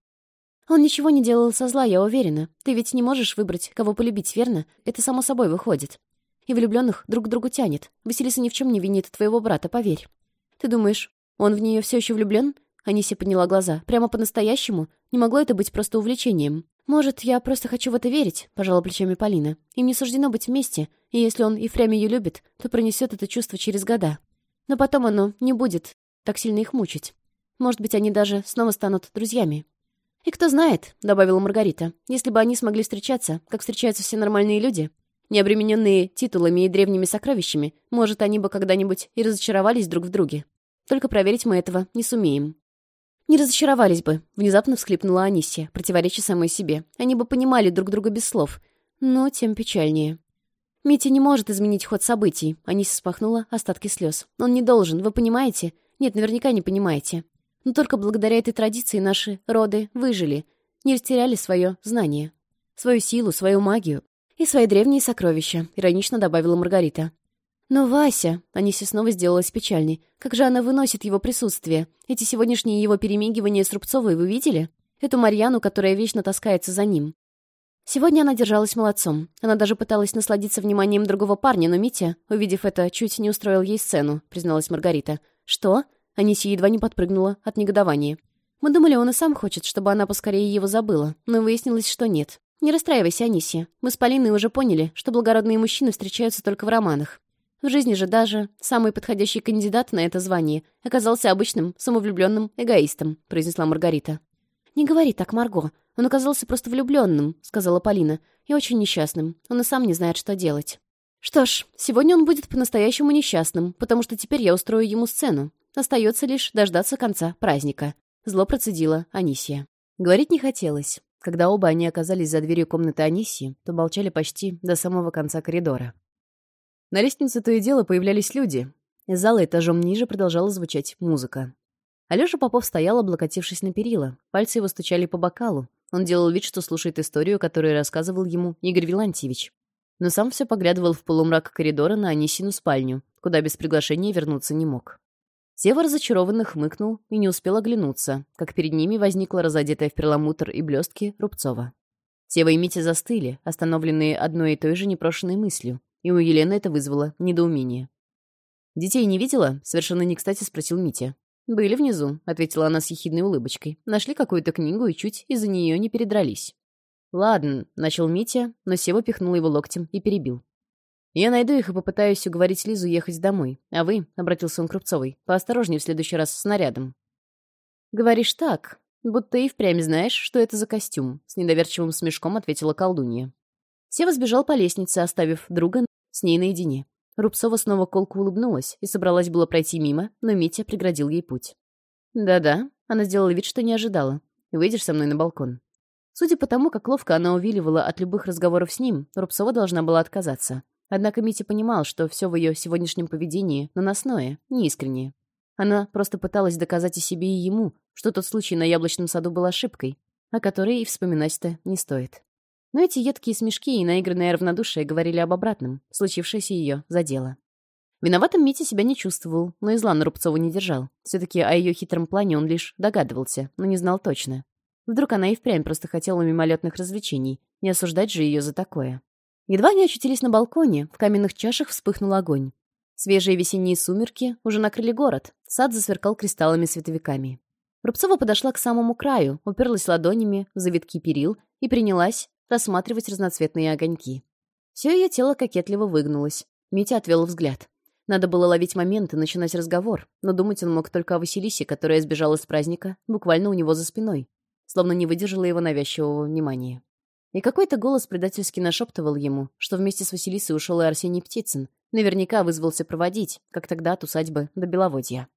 «Он ничего не делал со зла, я уверена. Ты ведь не можешь выбрать, кого полюбить, верно? Это само собой выходит. И влюбленных друг к другу тянет. Василиса ни в чем не винит твоего брата, поверь». «Ты думаешь, он в нее все еще влюблен?» Анисия подняла глаза. «Прямо по-настоящему? Не могло это быть просто увлечением?» «Может, я просто хочу в это верить?» — пожала плечами Полина. «Им не суждено быть вместе, и если он Ефремию ее любит, то пронесет это чувство через года. Но потом оно не будет так сильно их мучить. Может быть, они даже снова станут друзьями. «И кто знает», — добавила Маргарита, «если бы они смогли встречаться, как встречаются все нормальные люди, не обремененные титулами и древними сокровищами, может, они бы когда-нибудь и разочаровались друг в друге. Только проверить мы этого не сумеем». «Не разочаровались бы», — внезапно всхлипнула Анисия, противореча самой себе. «Они бы понимали друг друга без слов. Но тем печальнее». Митя не может изменить ход событий», — Аниса спахнула остатки слез. «Он не должен, вы понимаете? Нет, наверняка не понимаете. Но только благодаря этой традиции наши роды выжили, не растеряли свое знание, свою силу, свою магию и свои древние сокровища», — иронично добавила Маргарита. «Но Вася...» — Анисе снова сделалась печальной. «Как же она выносит его присутствие? Эти сегодняшние его перемигивания с Рубцовой вы видели? Эту Марьяну, которая вечно таскается за ним. Сегодня она держалась молодцом. Она даже пыталась насладиться вниманием другого парня, но Митя, увидев это, чуть не устроил ей сцену, призналась Маргарита. «Что?» Анисия едва не подпрыгнула от негодования. Мы думали, он и сам хочет, чтобы она поскорее его забыла, но выяснилось, что нет. Не расстраивайся, Анисия. Мы с Полиной уже поняли, что благородные мужчины встречаются только в романах. В жизни же даже самый подходящий кандидат на это звание оказался обычным, самовлюбленным эгоистом, произнесла Маргарита. «Не говори так, Марго. Он оказался просто влюбленным», — сказала Полина. «И очень несчастным. Он и сам не знает, что делать». «Что ж, сегодня он будет по-настоящему несчастным, потому что теперь я устрою ему сцену. Остается лишь дождаться конца праздника», — зло процедила Анисия. Говорить не хотелось. Когда оба они оказались за дверью комнаты Анисии, то молчали почти до самого конца коридора. На лестнице то и дело появлялись люди. Из зала этажом ниже продолжала звучать музыка. Алёша Попов стоял, облокотившись на перила. Пальцы его стучали по бокалу. Он делал вид, что слушает историю, которую рассказывал ему Игорь Вилантьевич. Но сам все поглядывал в полумрак коридора на Анисину спальню, куда без приглашения вернуться не мог. Сева разочарованно хмыкнул и не успел оглянуться, как перед ними возникла разодетая в перламутр и блестки Рубцова. Сева и Митя застыли, остановленные одной и той же непрошенной мыслью, и у Елены это вызвало недоумение. «Детей не видела?» — совершенно не кстати спросил Митя. «Были внизу», — ответила она с ехидной улыбочкой. «Нашли какую-то книгу и чуть из-за нее не передрались». «Ладно», — начал Митя, но Сева пихнул его локтем и перебил. «Я найду их и попытаюсь уговорить Лизу ехать домой. А вы», — обратился он к Рубцовой, — «поосторожнее в следующий раз с снарядом. «Говоришь так, будто и впрямь знаешь, что это за костюм», — с недоверчивым смешком ответила колдунья. Сева сбежал по лестнице, оставив друга с ней наедине. Рубцова снова колко улыбнулась и собралась было пройти мимо, но Митя преградил ей путь. «Да-да», — она сделала вид, что не ожидала. «Выйдешь со мной на балкон». Судя по тому, как ловко она увиливала от любых разговоров с ним, Рубцова должна была отказаться. Однако Митя понимал, что все в ее сегодняшнем поведении наносное, неискреннее. Она просто пыталась доказать и себе, и ему, что тот случай на яблочном саду был ошибкой, о которой и вспоминать-то не стоит но эти едкие смешки и наигранное равнодушие говорили об обратном, случившееся ее задело. Виноватым Митя себя не чувствовал, но и зла на Рубцову не держал. Все-таки о ее хитром плане он лишь догадывался, но не знал точно. Вдруг она и впрямь просто хотела мимолетных развлечений, не осуждать же ее за такое. Едва они очутились на балконе, в каменных чашах вспыхнул огонь. Свежие весенние сумерки уже накрыли город, сад засверкал кристаллами-световиками. Рубцова подошла к самому краю, уперлась ладонями в завитки перил и принялась рассматривать разноцветные огоньки. Все ее тело кокетливо выгнулось. Митя отвел взгляд. Надо было ловить момент и начинать разговор, но думать он мог только о Василисе, которая сбежала с праздника буквально у него за спиной, словно не выдержала его навязчивого внимания. И какой-то голос предательски нашептывал ему, что вместе с Василисой ушел и Арсений Птицын, наверняка вызвался проводить, как тогда от усадьбы до Беловодья.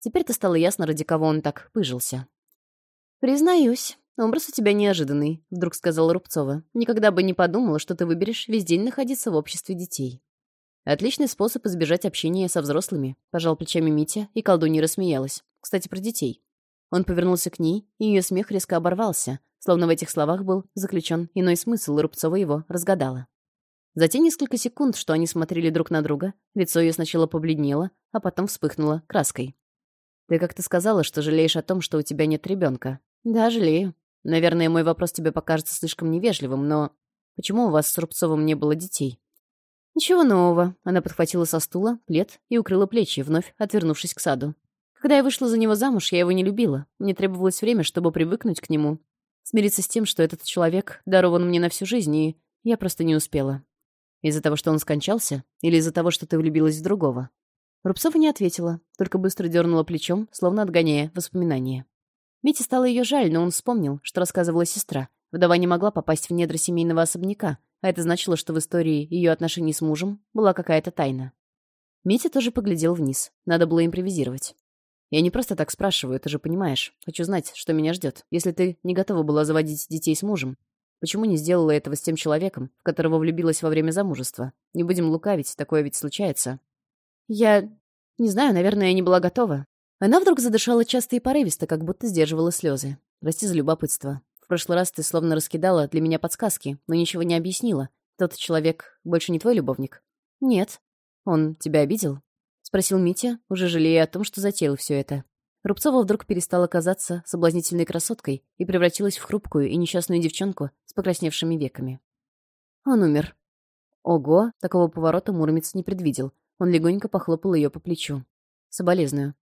Теперь-то стало ясно, ради кого он так пыжился. «Признаюсь, ну, «Он у тебя неожиданный», — вдруг сказала Рубцова. «Никогда бы не подумала, что ты выберешь весь день находиться в обществе детей». «Отличный способ избежать общения со взрослыми», — пожал плечами Митя, и колдунья рассмеялась. «Кстати, про детей». Он повернулся к ней, и ее смех резко оборвался, словно в этих словах был заключен иной смысл, и Рубцова его разгадала. За те несколько секунд, что они смотрели друг на друга, лицо ее сначала побледнело, а потом вспыхнуло краской. «Ты как-то сказала, что жалеешь о том, что у тебя нет ребенка. «Да, жалею», Наверное, мой вопрос тебе покажется слишком невежливым, но... Почему у вас с Рубцовым не было детей?» «Ничего нового». Она подхватила со стула плед и укрыла плечи, вновь отвернувшись к саду. «Когда я вышла за него замуж, я его не любила. Мне требовалось время, чтобы привыкнуть к нему. Смириться с тем, что этот человек дарован мне на всю жизнь, и я просто не успела. Из-за того, что он скончался? Или из-за того, что ты влюбилась в другого?» Рубцова не ответила, только быстро дернула плечом, словно отгоняя воспоминания. Мите стало ее жаль, но он вспомнил, что рассказывала сестра. Вдова не могла попасть в недра семейного особняка, а это значило, что в истории ее отношений с мужем была какая-то тайна. Митя тоже поглядел вниз. Надо было импровизировать. «Я не просто так спрашиваю, ты же понимаешь. Хочу знать, что меня ждет. Если ты не готова была заводить детей с мужем, почему не сделала этого с тем человеком, в которого влюбилась во время замужества? Не будем лукавить, такое ведь случается». «Я... не знаю, наверное, я не была готова. Она вдруг задышала часто и порывисто, как будто сдерживала слезы. Прости за любопытство. В прошлый раз ты словно раскидала для меня подсказки, но ничего не объяснила. Тот человек больше не твой любовник? Нет. Он тебя обидел? Спросил Митя, уже жалея о том, что затеял все это. Рубцова вдруг перестала казаться соблазнительной красоткой и превратилась в хрупкую и несчастную девчонку с покрасневшими веками. Он умер. Ого, такого поворота Муромец не предвидел. Он легонько похлопал ее по плечу. Соболезную.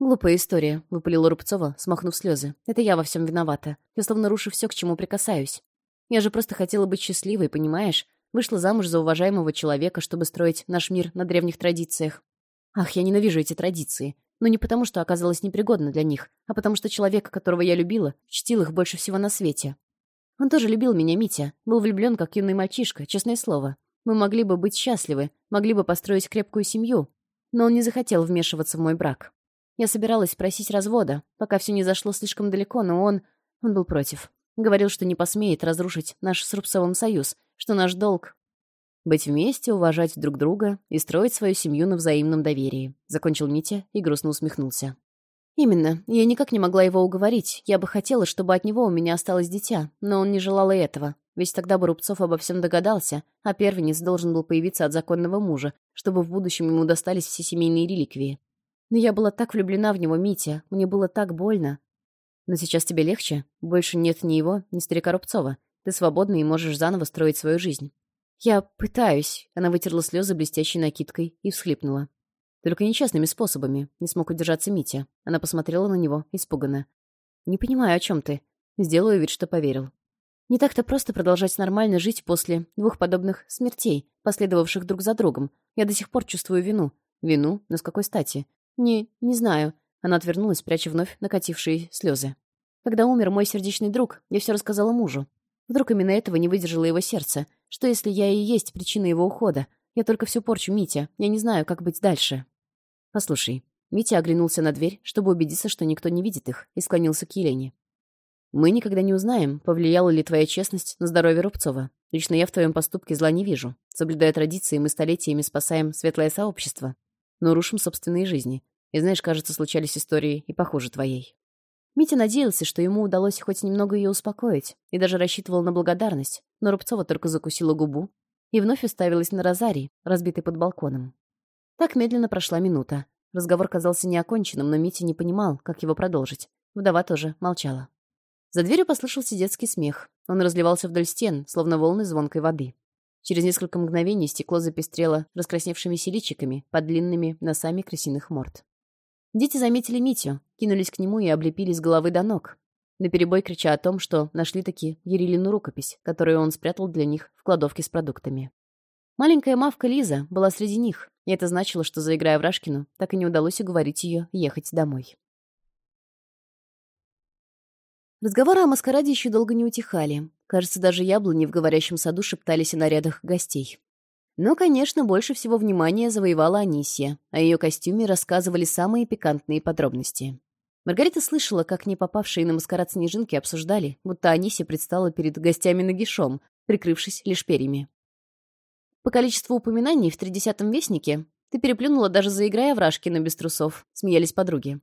«Глупая история», — выпалила Рубцова, смахнув слезы. «Это я во всем виновата. Я словно рушу все, к чему прикасаюсь. Я же просто хотела быть счастливой, понимаешь? Вышла замуж за уважаемого человека, чтобы строить наш мир на древних традициях. Ах, я ненавижу эти традиции. Но не потому, что оказалась непригодна для них, а потому что человек, которого я любила, чтил их больше всего на свете. Он тоже любил меня, Митя. Был влюблен, как юный мальчишка, честное слово. Мы могли бы быть счастливы, могли бы построить крепкую семью. Но он не захотел вмешиваться в мой брак. Я собиралась просить развода, пока все не зашло слишком далеко, но он... Он был против. Говорил, что не посмеет разрушить наш с Рубцовым союз, что наш долг — быть вместе, уважать друг друга и строить свою семью на взаимном доверии. Закончил Митя и грустно усмехнулся. Именно. Я никак не могла его уговорить. Я бы хотела, чтобы от него у меня осталось дитя, но он не желал и этого. Ведь тогда бы Рубцов обо всем догадался, а первенец должен был появиться от законного мужа, чтобы в будущем ему достались все семейные реликвии. Но я была так влюблена в него, Митя. Мне было так больно. Но сейчас тебе легче. Больше нет ни его, ни старика Рубцова. Ты свободна и можешь заново строить свою жизнь. Я пытаюсь. Она вытерла слезы блестящей накидкой и всхлипнула. Только нечестными способами. Не смог удержаться Митя. Она посмотрела на него, испуганно. «Не понимаю, о чем ты?» Сделаю вид, что поверил. Не так-то просто продолжать нормально жить после двух подобных смертей, последовавших друг за другом. Я до сих пор чувствую вину. Вину? Но с какой стати? «Не, не знаю». Она отвернулась, пряча вновь накатившие слезы. «Когда умер мой сердечный друг, я все рассказала мужу. Вдруг именно этого не выдержало его сердце. Что если я и есть причина его ухода? Я только всю порчу Митя. Я не знаю, как быть дальше». «Послушай». Митя оглянулся на дверь, чтобы убедиться, что никто не видит их, и склонился к Елене. «Мы никогда не узнаем, повлияла ли твоя честность на здоровье Рубцова. Лично я в твоем поступке зла не вижу. Соблюдая традиции, мы столетиями спасаем светлое сообщество, но рушим собственные жизни. И знаешь, кажется, случались истории и похуже твоей». Митя надеялся, что ему удалось хоть немного ее успокоить, и даже рассчитывал на благодарность, но Рубцова только закусила губу и вновь уставилась на розарий, разбитый под балконом. Так медленно прошла минута. Разговор казался неоконченным, но Митя не понимал, как его продолжить. Вдова тоже молчала. За дверью послышался детский смех. Он разливался вдоль стен, словно волны звонкой воды. Через несколько мгновений стекло запестрело раскрасневшими личиками под длинными носами крысиных морд. Дети заметили Митю, кинулись к нему и облепили с головы до ног, наперебой крича о том, что нашли таки Ерилину рукопись, которую он спрятал для них в кладовке с продуктами. Маленькая мавка Лиза была среди них, и это значило, что, заиграя в Рашкину, так и не удалось уговорить ее ехать домой. Разговоры о маскараде еще долго не утихали. Кажется, даже яблони в говорящем саду шептались о нарядах гостей. Но, конечно, больше всего внимания завоевала Анисия. А О ее костюме рассказывали самые пикантные подробности. Маргарита слышала, как не попавшие на маскарад снежинки обсуждали, будто Анисия предстала перед гостями нагишом, прикрывшись лишь перьями. По количеству упоминаний в «Тридесятом вестнике» ты переплюнула даже заиграя вражкина без трусов, смеялись подруги.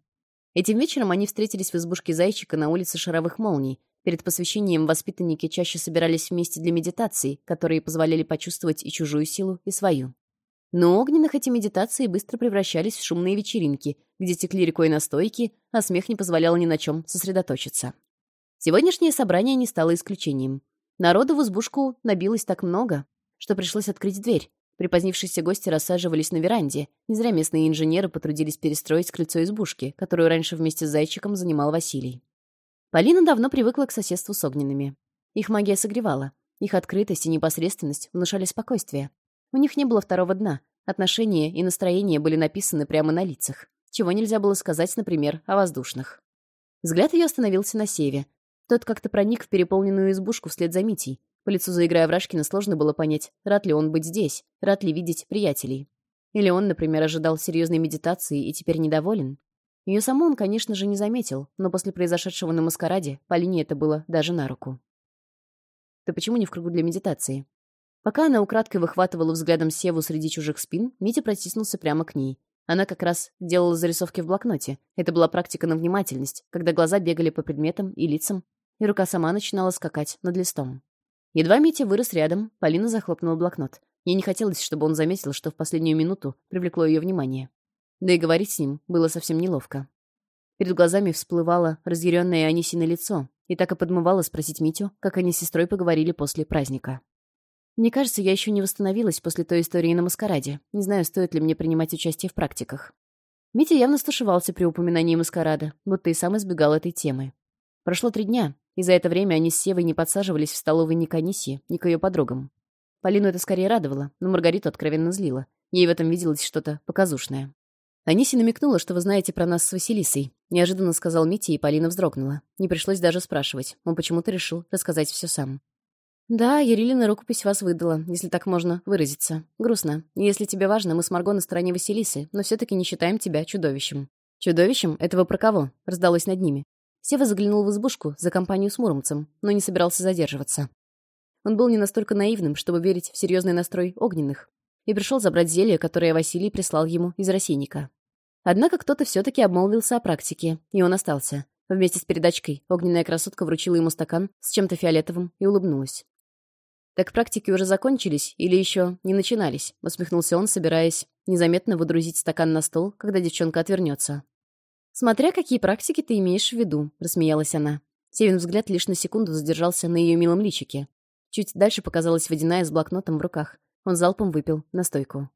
Этим вечером они встретились в избушке зайчика на улице Шаровых Молний, Перед посвящением воспитанники чаще собирались вместе для медитаций, которые позволяли почувствовать и чужую силу, и свою. Но огненных эти медитации быстро превращались в шумные вечеринки, где текли рекой настойки, а смех не позволял ни на чем сосредоточиться. Сегодняшнее собрание не стало исключением. Народу в избушку набилось так много, что пришлось открыть дверь. Припозднившиеся гости рассаживались на веранде. Не зря местные инженеры потрудились перестроить крыльцо избушки, которую раньше вместе с зайчиком занимал Василий. Полина давно привыкла к соседству с огненными. Их магия согревала. Их открытость и непосредственность внушали спокойствие. У них не было второго дна. Отношения и настроения были написаны прямо на лицах. Чего нельзя было сказать, например, о воздушных. Взгляд ее остановился на Севе. Тот как-то проник в переполненную избушку вслед за Митей. По лицу заиграя Врашкина сложно было понять, рад ли он быть здесь, рад ли видеть приятелей. Или он, например, ожидал серьезной медитации и теперь недоволен. Ее саму он, конечно же, не заметил, но после произошедшего на маскараде Полине это было даже на руку. «Ты почему не в кругу для медитации?» Пока она украдкой выхватывала взглядом Севу среди чужих спин, Митя протиснулся прямо к ней. Она как раз делала зарисовки в блокноте. Это была практика на внимательность, когда глаза бегали по предметам и лицам, и рука сама начинала скакать над листом. Едва Митя вырос рядом, Полина захлопнула блокнот. Ей не хотелось, чтобы он заметил, что в последнюю минуту привлекло ее внимание. Да и говорить с ним было совсем неловко. Перед глазами всплывало разъяренное Анисино лицо, и так и подмывало спросить Митю, как они с сестрой поговорили после праздника. Мне кажется, я еще не восстановилась после той истории на маскараде. Не знаю, стоит ли мне принимать участие в практиках. Митя явно стушевался при упоминании маскарада, будто и сам избегал этой темы. Прошло три дня, и за это время они с Севой не подсаживались в столовой ни к Анисе, ни к ее подругам. Полину это скорее радовало, но Маргариту откровенно злило. Ей в этом виделось что-то показушное. Аниси намекнула, что вы знаете про нас с Василисой. Неожиданно сказал Митя, и Полина вздрогнула. Не пришлось даже спрашивать. Он почему-то решил рассказать все сам. «Да, Ярилина рукопись вас выдала, если так можно выразиться. Грустно. Если тебе важно, мы с Марго на стороне Василисы, но все таки не считаем тебя чудовищем». «Чудовищем? Этого про кого?» — раздалось над ними. Сева заглянул в избушку за компанию с Муромцем, но не собирался задерживаться. Он был не настолько наивным, чтобы верить в серьезный настрой огненных, и пришел забрать зелье, которое Василий прислал ему из рассейника. Однако кто-то все-таки обмолвился о практике, и он остался. Вместе с передачкой огненная красотка вручила ему стакан с чем-то фиолетовым и улыбнулась. «Так практики уже закончились или еще не начинались?» — усмехнулся он, собираясь незаметно выдрузить стакан на стол, когда девчонка отвернется. «Смотря какие практики ты имеешь в виду», — рассмеялась она. Севин взгляд лишь на секунду задержался на ее милом личике. Чуть дальше показалась водяная с блокнотом в руках. Он залпом выпил настойку.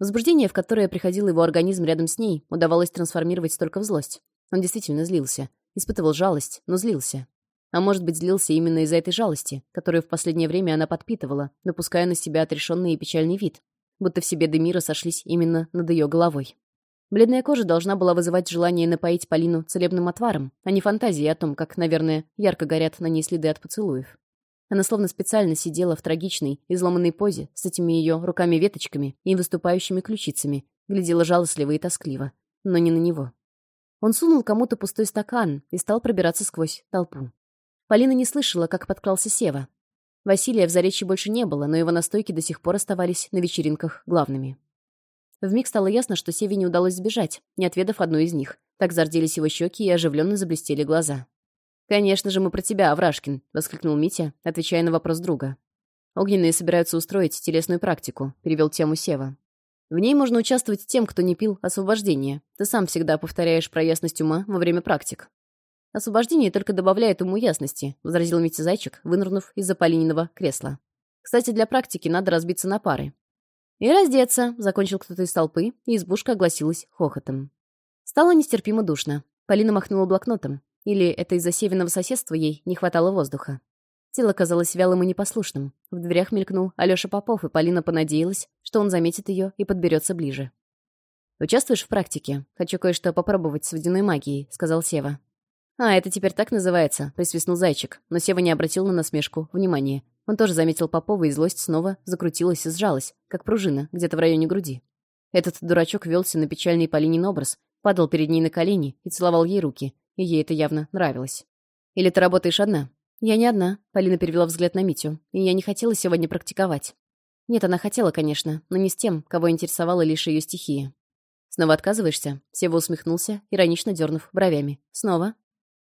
Возбуждение, в которое приходил его организм рядом с ней, удавалось трансформировать только в злость. Он действительно злился. Испытывал жалость, но злился. А может быть, злился именно из-за этой жалости, которую в последнее время она подпитывала, напуская на себя отрешенный и печальный вид, будто в себе Демира сошлись именно над ее головой. Бледная кожа должна была вызывать желание напоить Полину целебным отваром, а не фантазии о том, как, наверное, ярко горят на ней следы от поцелуев. Она словно специально сидела в трагичной, изломанной позе, с этими ее руками-веточками и выступающими ключицами, глядела жалостливо и тоскливо, но не на него. Он сунул кому-то пустой стакан и стал пробираться сквозь толпу. Полина не слышала, как подкрался Сева. Василия в Заречье больше не было, но его настойки до сих пор оставались на вечеринках главными. Вмиг стало ясно, что Севе не удалось сбежать, не отведав одну из них. Так зарделись его щеки и оживленно заблестели глаза. «Конечно же, мы про тебя, Аврашкин», — воскликнул Митя, отвечая на вопрос друга. «Огненные собираются устроить телесную практику», — перевел тему Сева. «В ней можно участвовать тем, кто не пил освобождение. Ты сам всегда повторяешь про ясность ума во время практик». «Освобождение только добавляет ему ясности», — возразил Митя Зайчик, вынырнув из-за Полининого кресла. «Кстати, для практики надо разбиться на пары». «И раздеться», — закончил кто-то из толпы, и избушка огласилась хохотом. Стало нестерпимо душно. Полина махнула блокнотом. Или это из-за севиного соседства ей не хватало воздуха. Тело казалось вялым и непослушным. В дверях мелькнул Алёша Попов, и Полина понадеялась, что он заметит её и подберётся ближе. «Участвуешь в практике? Хочу кое-что попробовать с водяной магией», — сказал Сева. «А, это теперь так называется», — присвистнул Зайчик, но Сева не обратил на насмешку внимания. Он тоже заметил Попова, и злость снова закрутилась и сжалась, как пружина, где-то в районе груди. Этот дурачок велся на печальный Полинин образ, падал перед ней на колени и целовал ей руки, и ей это явно нравилось. «Или ты работаешь одна?» «Я не одна», — Полина перевела взгляд на Митю. «И я не хотела сегодня практиковать». Нет, она хотела, конечно, но не с тем, кого интересовала лишь ее стихия. «Снова отказываешься?» Сева усмехнулся, иронично дернув бровями. «Снова?»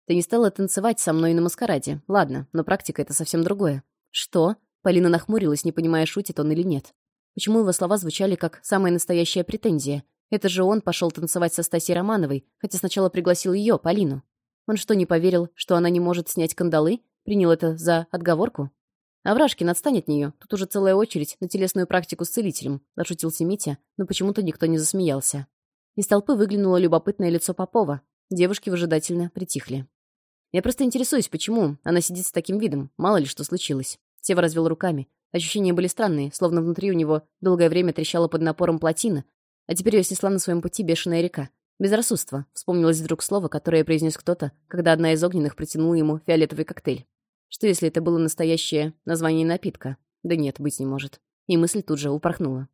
«Ты не стала танцевать со мной на маскараде. Ладно, но практика — это совсем другое». «Что?» Полина нахмурилась, не понимая, шутит он или нет. Почему его слова звучали как самая настоящая претензия? Это же он пошел танцевать со Стасей Романовой, хотя сначала пригласил ее, Полину. Он что, не поверил, что она не может снять кандалы? Принял это за отговорку? «Аврашкин, отстань от нее. Тут уже целая очередь на телесную практику с целителем», — зашутился Митя, но почему-то никто не засмеялся. Из толпы выглянуло любопытное лицо Попова. Девушки выжидательно притихли. «Я просто интересуюсь, почему она сидит с таким видом. Мало ли что случилось». Сева развел руками. Ощущения были странные, словно внутри у него долгое время трещала под напором плотина, а теперь я снесла на своем пути бешеная река. Безрассудство. Вспомнилось вдруг слово, которое произнес кто-то, когда одна из огненных протянула ему фиолетовый коктейль. Что если это было настоящее название напитка? Да нет, быть не может. И мысль тут же упорхнула.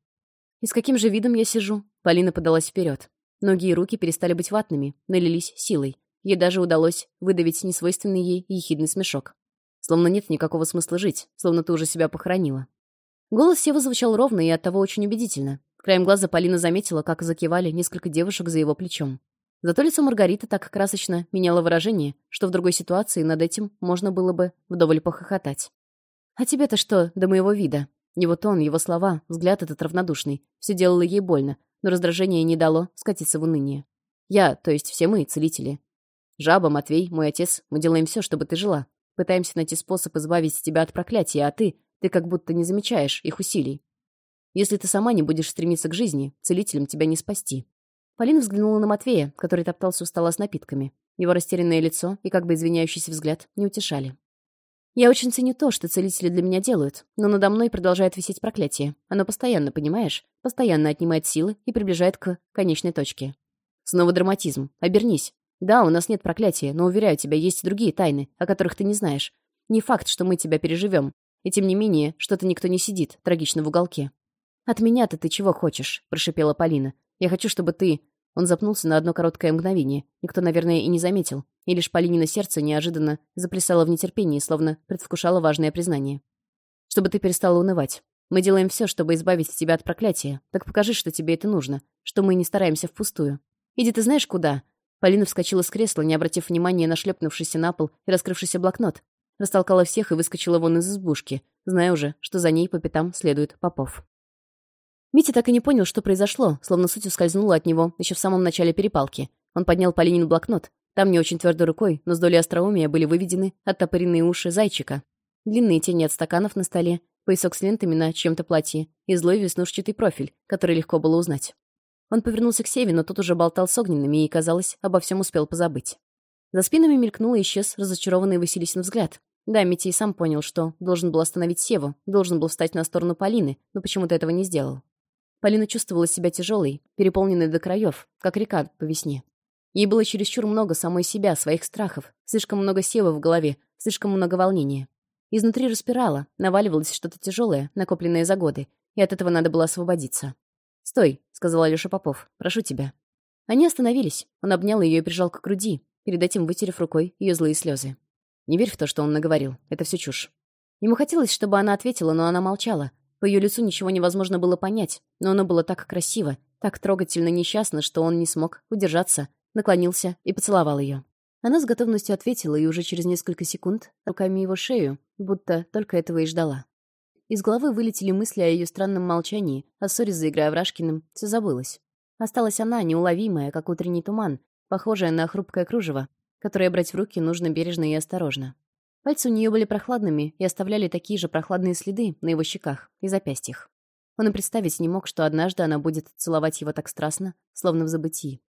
И с каким же видом я сижу? Полина подалась вперед. Ноги и руки перестали быть ватными, налились силой. Ей даже удалось выдавить несвойственный ей ехидный смешок. Словно нет никакого смысла жить, словно ты уже себя похоронила. Голос Сева звучал ровно и оттого очень убедительно. Краем глаза Полина заметила, как закивали несколько девушек за его плечом. Зато лицо Маргариты так красочно меняло выражение, что в другой ситуации над этим можно было бы вдоволь похохотать. «А тебе-то что до моего вида?» Его тон, его слова, взгляд этот равнодушный. Все делало ей больно, но раздражение не дало скатиться в уныние. «Я, то есть все мы, целители. Жаба, Матвей, мой отец, мы делаем все, чтобы ты жила. Пытаемся найти способ избавить тебя от проклятия, а ты, ты как будто не замечаешь их усилий. Если ты сама не будешь стремиться к жизни, целителем тебя не спасти». Полина взглянула на Матвея, который топтался у стола с напитками. Его растерянное лицо и как бы извиняющийся взгляд не утешали. «Я очень ценю то, что целители для меня делают, но надо мной продолжает висеть проклятие. Оно постоянно, понимаешь? Постоянно отнимает силы и приближает к конечной точке». «Снова драматизм. Обернись. Да, у нас нет проклятия, но, уверяю тебя, есть и другие тайны, о которых ты не знаешь. Не факт, что мы тебя переживем. И тем не менее, что-то никто не сидит, трагично в уголке. «От меня-то ты чего хочешь?» — прошипела Полина. «Я хочу, чтобы ты...» Он запнулся на одно короткое мгновение. Никто, наверное, и не заметил. И лишь Полинина сердце неожиданно заплясало в нетерпении, словно предвкушало важное признание. «Чтобы ты перестала унывать. Мы делаем все, чтобы избавить тебя от проклятия. Так покажи, что тебе это нужно, что мы не стараемся впустую. Иди ты знаешь куда?» Полина вскочила с кресла, не обратив внимания на шлепнувшийся на пол и раскрывшийся блокнот. Растолкала всех и выскочила вон из избушки, зная уже, что за ней по пятам следует Попов. Митя так и не понял, что произошло, словно суть ускользнула от него еще в самом начале перепалки. Он поднял Полинин блокнот. Там не очень твердой рукой, но с долей остроумия были выведены оттопыренные уши зайчика. Длинные тени от стаканов на столе, поясок с лентами на чем-то платье и злой веснушчатый профиль, который легко было узнать. Он повернулся к Севе, но тот уже болтал с огненными и, казалось, обо всем успел позабыть. За спинами мелькнул и исчез разочарованный Василисин взгляд. Да, Митя и сам понял, что должен был остановить Севу, должен был встать на сторону Полины, но почему-то этого не сделал. Полина чувствовала себя тяжелой, переполненной до краев, как река по весне. Ей было чересчур много самой себя, своих страхов, слишком много сева в голове, слишком много волнения. Изнутри распирала, наваливалось что-то тяжелое, накопленное за годы, и от этого надо было освободиться. «Стой», — сказал Алёша Попов, — «прошу тебя». Они остановились. Он обнял ее и прижал к груди, перед этим вытерев рукой ее злые слезы. Не верь в то, что он наговорил. Это все чушь. Ему хотелось, чтобы она ответила, но она молчала, по ее лицу ничего невозможно было понять, но оно было так красиво, так трогательно несчастно, что он не смог удержаться, наклонился и поцеловал ее. Она с готовностью ответила и уже через несколько секунд руками его шею, будто только этого и ждала. Из головы вылетели мысли о ее странном молчании, о ссоре за Играврашкиным, все забылось. Осталась она, неуловимая, как утренний туман, похожая на хрупкое кружево, которое брать в руки нужно бережно и осторожно. Пальцы у нее были прохладными и оставляли такие же прохладные следы на его щеках и запястьях. Он и представить не мог, что однажды она будет целовать его так страстно, словно в забытии.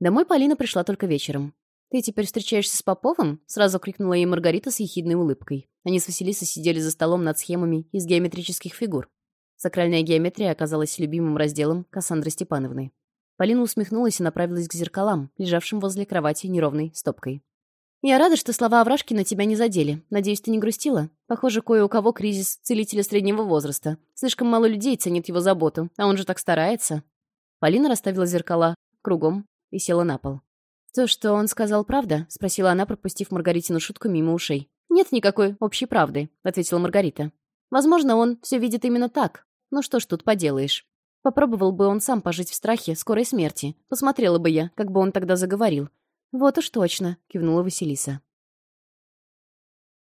Домой Полина пришла только вечером. «Ты теперь встречаешься с Поповым?» — сразу крикнула ей Маргарита с ехидной улыбкой. Они с Василисой сидели за столом над схемами из геометрических фигур. Сакральная геометрия оказалась любимым разделом Кассандры Степановны. Полина усмехнулась и направилась к зеркалам, лежавшим возле кровати неровной стопкой. Я рада, что слова Аврашкина тебя не задели. Надеюсь, ты не грустила? Похоже, кое у кого кризис целителя среднего возраста. Слишком мало людей ценит его заботу, а он же так старается. Полина расставила зеркала кругом и села на пол. «То, что он сказал, правда?» — спросила она, пропустив Маргаритину шутку мимо ушей. «Нет никакой общей правды», — ответила Маргарита. «Возможно, он все видит именно так. Ну что ж тут поделаешь. Попробовал бы он сам пожить в страхе скорой смерти. Посмотрела бы я, как бы он тогда заговорил. «Вот уж точно», — кивнула Василиса.